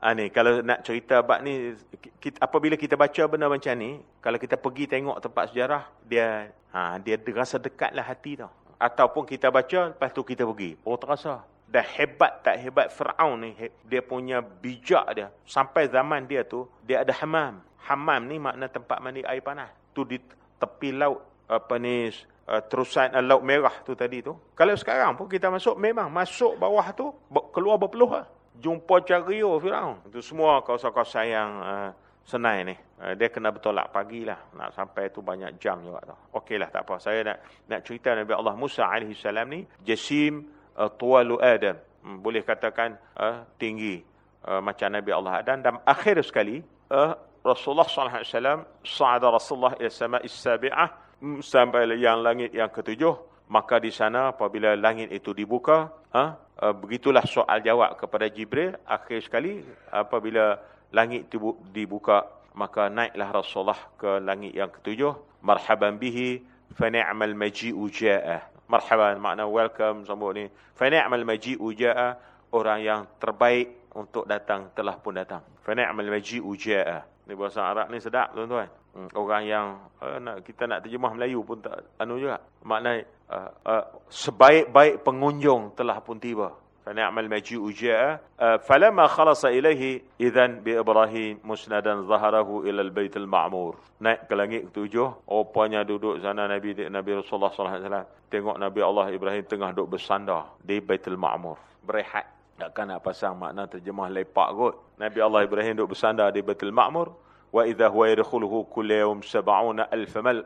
ha, ni, kalau nak cerita bab ni, kita, apabila kita baca benda macam ni, kalau kita pergi tengok tempat sejarah, dia ha, dia rasa dekatlah hati tau. ataupun kita baca lepas tu kita pergi. Oh terasa. Dan hebat tak hebat Fir'aun ni, dia punya bijak dia. Sampai zaman dia tu, dia ada hamam. Hamam ni makna tempat mandi air panas. Tu di tepi laut, apa ni, uh, terusan uh, laut merah tu tadi tu. Kalau sekarang pun kita masuk, memang masuk bawah tu, keluar berpeluh lah. Jumpa cario Fir'aun. Itu semua kawasan-kawasan yang uh, senai ni. Dia kena bertolak pagi lah. Nak sampai tu banyak jam juga tu. Okeylah tak apa. Saya nak nak cerita Nabi Allah Musa AS ni, Jasim, uh, tualu Adam. Hmm, boleh katakan uh, tinggi uh, macam Nabi Allah Adam. Dan akhir sekali, uh, Rasulullah SAW, sa'ada Rasulullah ila sama'is sabi'ah, hmm, sampai yang langit yang ketujuh, maka di sana apabila langit itu dibuka, uh, uh, begitulah soal jawab kepada Jibril. Akhir sekali, apabila langit itu dibuka, maka naiklah Rasulullah ke langit yang ketujuh. Marhaban bihi, fa ni'mal maji'u ja'ah marhaban makna welcome sambut ni. Fa ni'mal maji'u ja'a orang yang terbaik untuk datang telah pun datang. Fa ni'mal maji'u ja'a. Ni bahasa Arab ni sedap tuan-tuan. Hmm, orang yang uh, nak kita nak terjemah Melayu pun tak anu juga. Makna uh, uh, sebaik-baik pengunjung telah pun tiba فنعم المجيء جاء فلما خلص إليه إذن بإبراهيم مسندا ظهره إلى البيت المعمور naik ke langit ketujuh rupanya duduk sana Nabi Nabi Rasulullah sallallahu alaihi wasallam tengok Nabi Allah Ibrahim tengah duduk bersandar di Baitul Ma'mur berehat takkan nak pasang makna terjemah lepak kot Nabi Allah Ibrahim duduk bersandar di Baitul Ma'mur وإذا هو يدخله كل يوم سبعون ألف مل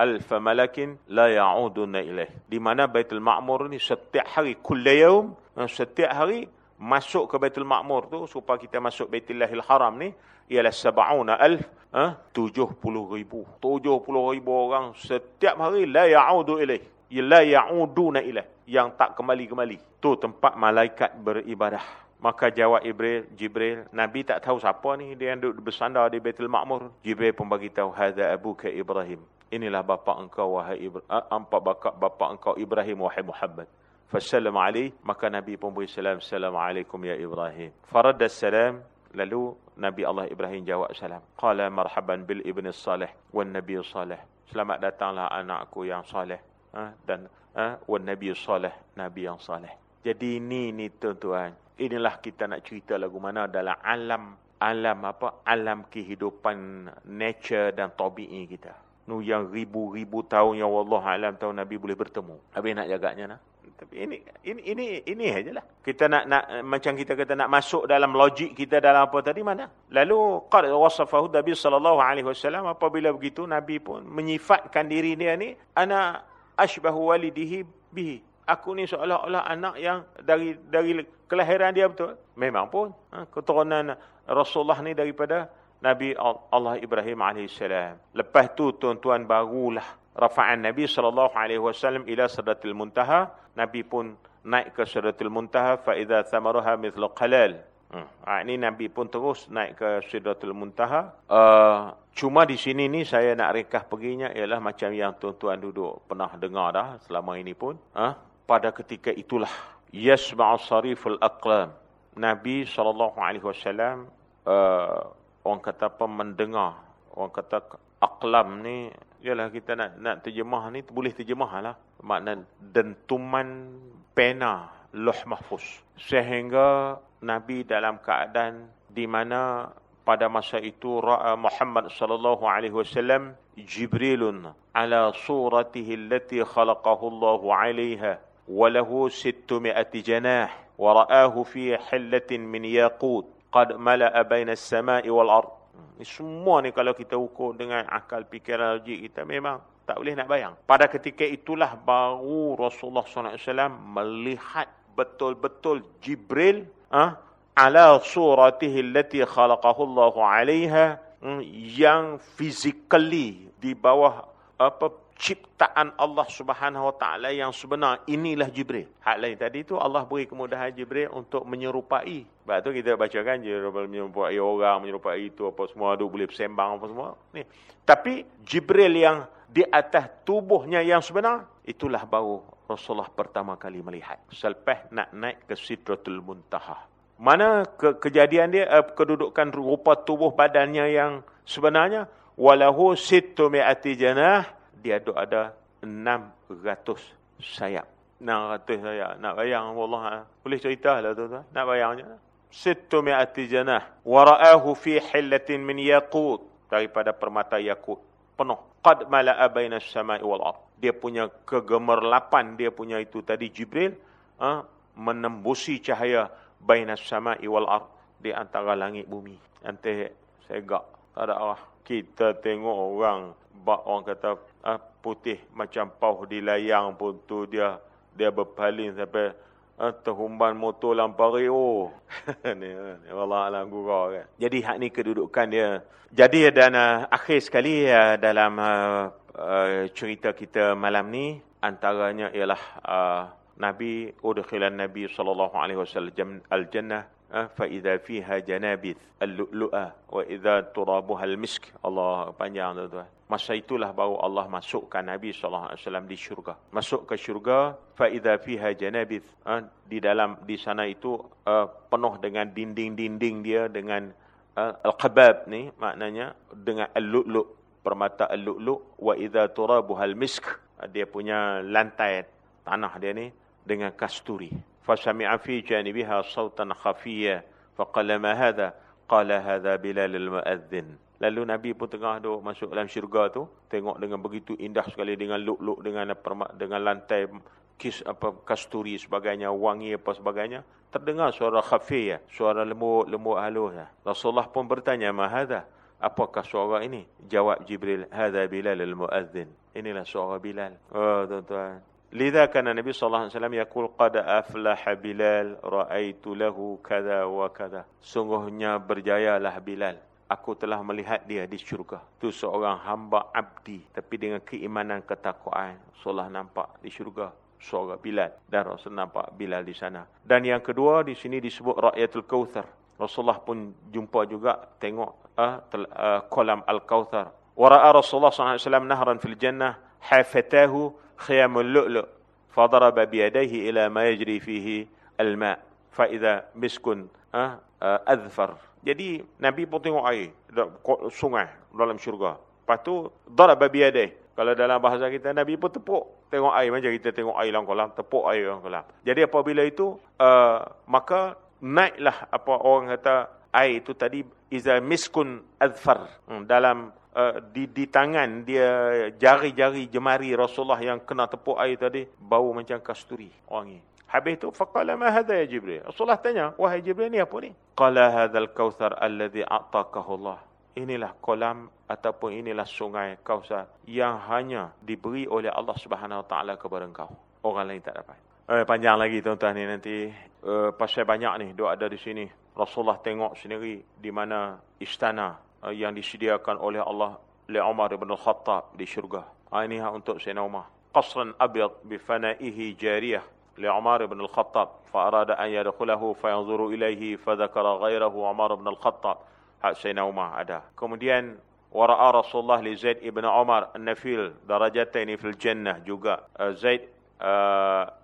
ألف ملك لا يعودون إليه di mana Baitul Ma'mur ni setiap hari كل يوم setiap hari masuk ke Baitul Ma'mur tu supaya kita masuk Baitullahil Haram ni ialah sab'una alf ha? 70 ribu 70 ribu orang setiap hari la ya'udu ilaih la ya'uduna ilaih yang tak kembali-kembali tu tempat malaikat beribadah Maka jawab Jibril, Jibril, Nabi tak tahu siapa ni dia yang duduk bersandar di Baitul Ma'mur. Jibril pun bagi tahu hadza abuka Ibrahim. Inilah bapa engkau wahai Ibrahim, ampa bapa bapa engkau Ibrahim wahai Muhammad. Fasallam alaihi, maka Nabi pun beri salam, Assalamualaikum ya Ibrahim. Farada salam, lalu Nabi Allah Ibrahim jawab salam. Qala marhaban bil ibn salih wan nabi salih. Selamat datanglah anakku yang salih ha? dan ha? wan nabi salih, nabi yang salih. Jadi ini ni tuan-tuan inilah kita nak cerita lagu mana dalam alam alam apa alam kehidupan nature dan tabii kita nu yang ribu-ribu tahun yang Allah alam tahun Nabi boleh bertemu habis nak jaganya nah tapi ini ini ini ini ajalah kita nak nak macam kita kata nak masuk dalam logik kita dalam apa tadi mana lalu qad wasafahu Nabi sallallahu alaihi wasallam apabila begitu Nabi pun menyifatkan diri dia ni ana ashbahu walidihi bihi aku ni seolah-olah anak yang dari dari kelahiran dia betul. Memang pun ha, keturunan Rasulullah ni daripada Nabi Allah Ibrahim AS. Lepas tu tuan-tuan barulah rafa'an Nabi SAW ila sadatil muntaha. Nabi pun naik ke sadatil muntaha fa'idha thamaruha mithlu qalal. Hmm. Ha, ini Nabi pun terus naik ke Sidratul Muntaha. Uh, cuma di sini ni saya nak rekah perginya ialah macam yang tuan-tuan duduk pernah dengar dah selama ini pun. Uh, pada ketika itulah yasma'u sariful aqlam Nabi sallallahu alaihi wasallam uh, orang kata apa mendengar orang kata aqlam ni Yalah kita nak nak terjemah ni boleh terjemahlah makna dentuman pena loh mahfuz. Sehingga nabi dalam keadaan di mana pada masa itu ra'a Muhammad sallallahu alaihi wasallam Jibrilun ala suratihi allati khalaqahu Allah alaiha wa lahu 600 janah wa ra'ahu fi hillatin min yaqut qad mala'a bayna as-sama'i wal ard. Ini semua ni kalau kita ukur dengan akal fikiran logik kita memang tak boleh nak bayang. Pada ketika itulah baru Rasulullah SAW melihat betul-betul Jibril ha, ala suratihi allati khalaqahu Allah 'alayha hmm, yang physically di bawah apa ciptaan Allah Subhanahu Wa Taala yang sebenar inilah Jibril. Hak lain tadi tu Allah beri kemudahan Jibril untuk menyerupai. Sebab tu kita bacakan Jibril menyerupai orang, menyerupai itu apa semua tu boleh bersembang apa semua. Ni. Tapi Jibril yang di atas tubuhnya yang sebenar itulah baru Rasulullah pertama kali melihat. Selepas nak naik ke Sidratul Muntaha. Mana ke kejadian dia eh, kedudukan rupa tubuh badannya yang sebenarnya walahu sittu mi'ati janah dia ada ada 600 sayap. Nak ratus sayap. Nak bayang Allah. Ha? Boleh cerita lah tuan-tuan. Nak bayangnya. Sittu mi'ati janah. Wara'ahu fi hillatin min yakut. Daripada permata yakut. Penuh. Qad mala'a baina samai wal ard. Dia punya kegemerlapan. Dia punya itu tadi Jibril. Ha? Menembusi cahaya baina samai wal ard. Di antara langit bumi. Nanti segak. Tak ada arah. Kita tengok orang Bak orang kata ah, putih macam pauh di layang pun tu dia dia berpaling sampai ah, terhumban motor lampari oh ni Allah alam gurau kan jadi hak ni kedudukan dia jadi dan uh, akhir sekali uh, dalam uh, uh, cerita kita malam ni antaranya ialah uh, Nabi udkhilan Nabi sallallahu alaihi wasallam al-jannah فإذا فيها جنابذ اللؤلؤة وإذا ترابها المسك الله panjang tuan-tuan Masa itulah baru Allah masukkan Nabi sallallahu alaihi wasallam di syurga. Masuk ke syurga fa idza fiha janabith. Ha, di dalam di sana itu eh, penuh dengan dinding-dinding dia dengan ha, eh, al-qabab ni maknanya dengan al-lu'lu' permata al-lu'lu' wa idza turabuhal misk ha, dia punya lantai tanah dia ni dengan kasturi. Fa sami'a fi janibiha sawtan khafiyya fa qala ma hadha. Qala hadha bilal al-mu'adhdhin. Lalu Nabi pun tengah duk masuk dalam syurga tu, tengok dengan begitu indah sekali dengan luk-luk dengan dengan lantai kis apa kasturi sebagainya, wangi apa sebagainya. Terdengar suara khafiyah, suara lembut-lembut halus. Rasulullah pun bertanya, "Mahadha?" Apakah suara ini? Jawab Jibril, "Hadza Bilal al-muadzin." Inilah suara Bilal. Oh, tuan-tuan. Lidha kana Nabi sallallahu alaihi wasallam yaqul qad aflaha Bilal ra'aitu lahu kadha wa kadha. Sungguhnya berjayalah Bilal aku telah melihat dia di syurga. Itu seorang hamba abdi. Tapi dengan keimanan ketakwaan. Rasulullah nampak di syurga. Suara Bilal. Dan Rasulullah nampak Bilal di sana. Dan yang kedua di sini disebut Ra'yatul Kawthar. Rasulullah pun jumpa juga tengok uh, tel, uh, kolam Al-Kawthar. Wara'a Rasulullah SAW nahran fil jannah. Hafatahu khiyamul lu'lu' Fadaraba biyadaihi ila ma yajri fihi al-ma' Fa'idha miskun uh, uh, adhfar jadi Nabi pun tengok air sungai dalam syurga. Lepas tu daraba bi yadai. Kalau dalam bahasa kita Nabi pun tepuk tengok air macam kita tengok air dalam kolam, tepuk air dalam kolam. Jadi apabila itu uh, maka naiklah apa orang kata air itu tadi iza miskun adfar hmm, dalam uh, di di tangan dia jari-jari jemari Rasulullah yang kena tepuk air tadi bau macam kasturi wangi. Habis itu faqala ma hadha ya Jibril. Rasulullah tanya, wahai Jibril ni apa ni? Qala hadzal kautsar alladhi a'takahu Allah. Inilah kolam ataupun inilah sungai Kautsar yang hanya diberi oleh Allah Subhanahu Taala kepada engkau. Orang lain tak dapat. Eh, panjang lagi tuan-tuan ni nanti eh, pasal banyak ni duk ada di sini. Rasulullah tengok sendiri di mana istana eh, yang disediakan oleh Allah oleh Umar bin Khattab di syurga. Ah, ini untuk Sayyidina Umar. Qasran abyad bi fana'ihi jariyah لعمر بن الخطاب فأراد أن يدخله فينظر إليه فذكر غيره عمر بن الخطاب سيدنا عمر ada kemudian ورأى رسول الله لزيد ابن عمر النفيل درجتين في الجنة juga زيد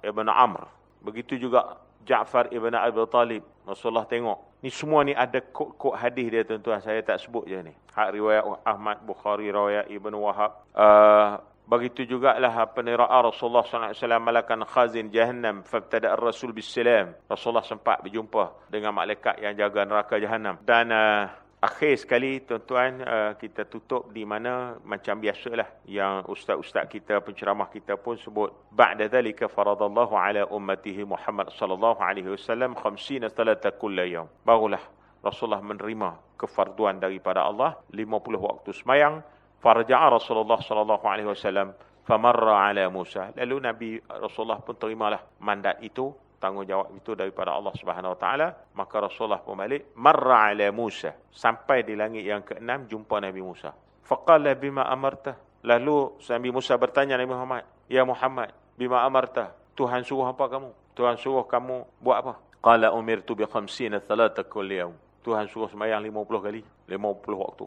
ابن عمر begitu juga Ja'far ibn Abi Talib Rasulullah tengok ni semua ni ada kod-kod hadis dia tuan-tuan saya tak sebut je ni hak riwayat Ahmad Bukhari riwayat Ibn Wahab uh, Begitu juga lah peniraan Rasulullah SAW malakan khazin jahannam. Fabtada ar-Rasul bisalam. Rasulullah sempat berjumpa dengan malaikat yang jaga neraka jahannam. Dan uh, akhir sekali tuan-tuan uh, kita tutup di mana macam biasalah. Yang ustaz-ustaz kita, penceramah kita pun sebut. Ba'da dhalika faradallahu ala ummatihi Muhammad sallallahu alaihi wasallam khamsina salata kulla yawm. Barulah Rasulullah menerima kefarduan daripada Allah 50 waktu semayang Farja'a Rasulullah sallallahu alaihi wasallam famarra ala Musa. Lalu Nabi Rasulullah pun terimalah mandat itu, tanggungjawab itu daripada Allah Subhanahu wa taala, maka Rasulullah pun balik marra ala Musa sampai di langit yang keenam jumpa Nabi Musa. Faqala bima amarta? Lalu Nabi Musa bertanya Nabi Muhammad, "Ya Muhammad, bima amarta? Tuhan suruh apa kamu? Tuhan suruh kamu buat apa?" Qala umirtu bi khamsina thalatha kulli yawm. Tuhan suruh sembahyang 50 kali, 50 waktu.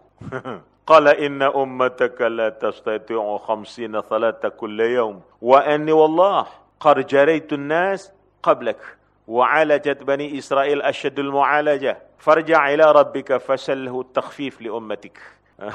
قال إن أمتك لا تستطيع خمسين صلاة كل يوم وأني والله قد جريت الناس قبلك وعالجت بني إسرائيل أشد المعالجة. فارجع إلى ربك فسله التخفيف لأمتك.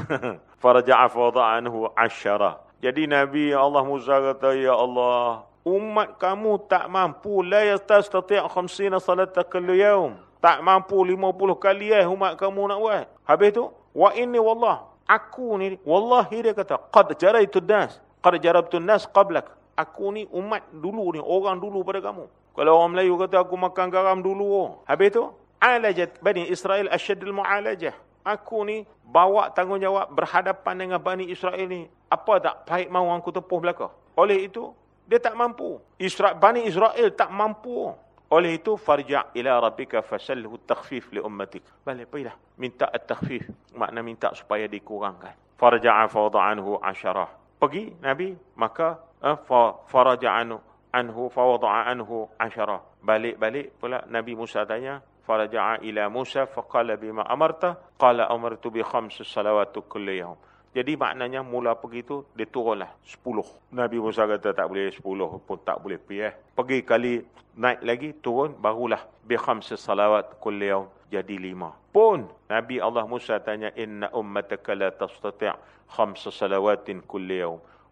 فرجع فوضع عنه عشرة. Jadi Nabi Allah Musa kata, Ya Allah, umat kamu tak mampu la yastati' 50 salat kullu yaum tak mampu 50 kali eh umat kamu nak buat habis tu wa inni wallah aku ni wallahi dia kata qad jaraitu nas qad jarabtu nas qablak aku ni umat dulu ni orang dulu pada kamu kalau orang Melayu kata aku makan garam dulu oh. habis tu alajat bani Israel asyaddul mualajah aku ni bawa tanggungjawab berhadapan dengan Bani Israel ni. Apa tak pahit mahu aku tepuh belakang. Oleh itu, dia tak mampu. Isra Bani Israel tak mampu. Oleh itu farja' ila rabbika fasalhu takhfif li ummatik. Balik pergi dah. Minta at-takhfif, makna minta supaya dikurangkan. Farja'a fawada'anhu asharah. Pergi Nabi, maka eh, fa faraja'anhu anhu fawada'anhu asharah. Balik-balik pula Nabi Musa tanya, farja'a ila Musa faqala bima amarta? Qala amartu bi khamsi salawati kulli yawm jadi maknanya mula pergi tu dia turunlah 10. Nabi Musa kata tak boleh 10 pun tak boleh pergi eh. Pergi kali naik lagi turun barulah bi khams salawat kulli jadi lima. Pun Nabi Allah Musa tanya inna ummataka la tastati' khams salawatin kulli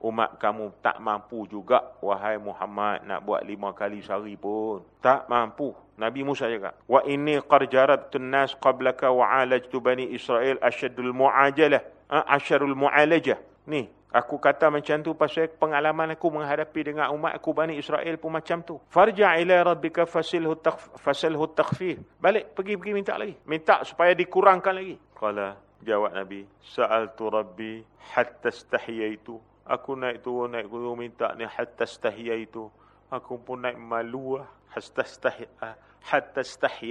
umat kamu tak mampu juga. Wahai Muhammad nak buat lima kali sehari pun tak mampu. Nabi Musa cakap wa inni qad jarabtu nas qablaka wa alajtu bani Israel ashaddul muajalah ha? asyarul mualajah. Ni aku kata macam tu pasal pengalaman aku menghadapi dengan umat aku bani Israel pun macam tu. Farja ila rabbika fasilhu fasilhu takhfif balik pergi pergi minta lagi. Minta supaya dikurangkan lagi. Qala jawab Nabi sa'altu rabbi hatta istahiyaitu Aku naik turun naik guru minta ni hatta itu. Aku pun naik malu lah. Hatta stahi ah, hatta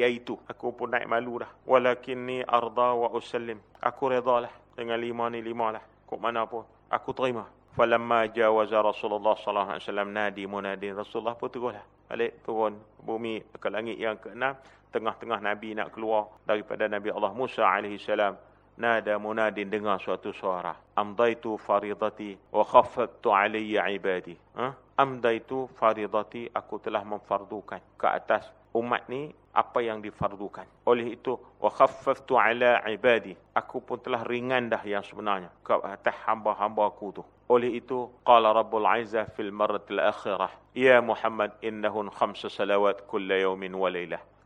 itu. Aku pun naik malu dah. Walakinni arda wa usallim. Aku reda lah. Dengan lima ni lima lah. Kok mana pun. Aku terima. Falamma jawaza Rasulullah sallallahu alaihi wasallam nadi munadi Rasulullah pun turunlah. Balik turun bumi ke langit yang keenam. Tengah-tengah Nabi nak keluar daripada Nabi Allah Musa alaihi salam nada munadin dengar suatu suara. Amdaitu faridati wa khaffatu alayya ibadi. Ha? amdaitu faridati aku telah memfardukan. Ke atas umat ni apa yang difardukan. Oleh itu wa khaffaftu ala ibadi. Aku pun telah ringan dah yang sebenarnya. Ke atas hamba-hamba aku tu. Oleh itu qala rabbul izzah fil marratil akhirah. Ya muhammad innahun khams salawat kulla yawmin wa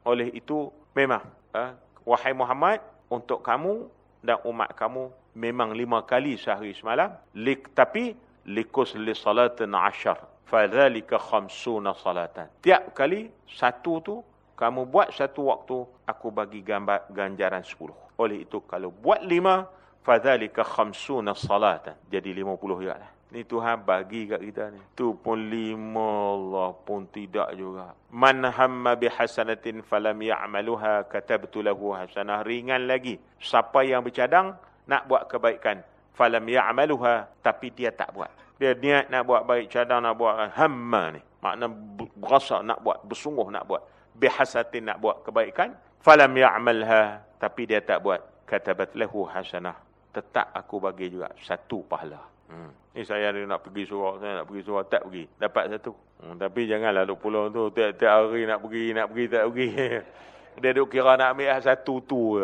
oleh itu memang ha? wahai muhammad untuk kamu dan umat kamu memang lima kali sehari semalam. Lik tapi likus li salatin ashar fadzalika khamsuna salatan. Tiap kali satu tu kamu buat satu waktu aku bagi gambar ganjaran sepuluh. Oleh itu kalau buat lima fadzalika khamsuna salatan. Jadi lima puluh juga lah ni Tuhan bagi kat kita ni. Tu pun lima Allah pun tidak juga. Man hamma bihasanatin falam ya'maluha katabtu lahu hasanah. Ringan lagi. Siapa yang bercadang nak buat kebaikan. Falam ya'maluha tapi dia tak buat. Dia niat nak buat baik cadang nak buat hamma ni. Makna berasa nak buat bersungguh nak buat. Bihasatin nak buat kebaikan. Falam ya'malha tapi dia tak buat. Katabat lahu hasanah. Tetap aku bagi juga satu pahala Hmm. Ni saya ada nak pergi surau, saya nak pergi surau, tak pergi. Dapat satu. Hmm, tapi janganlah duk pulau tu, tiap-tiap hari nak pergi, nak pergi, tak pergi. Dia duk kira nak ambil satu tu.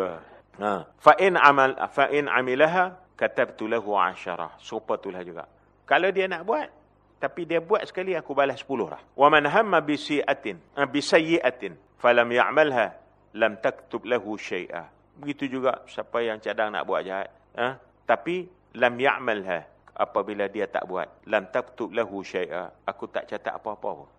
Ha. Fa'in amal, fa'in amilaha, katabtu lahu asyarah. Supa tulah juga. Kalau dia nak buat, tapi dia buat sekali, aku balas sepuluh lah. Wa man hamma bisi'atin, uh, bisayyi'atin, falam ya'malha, lam taktub lahu syai'ah. Begitu juga siapa yang cadang nak buat jahat. Ha? Tapi, lam ya'malha, apabila dia tak buat lam taktub lahu syai'a. Aku tak catat apa-apa pun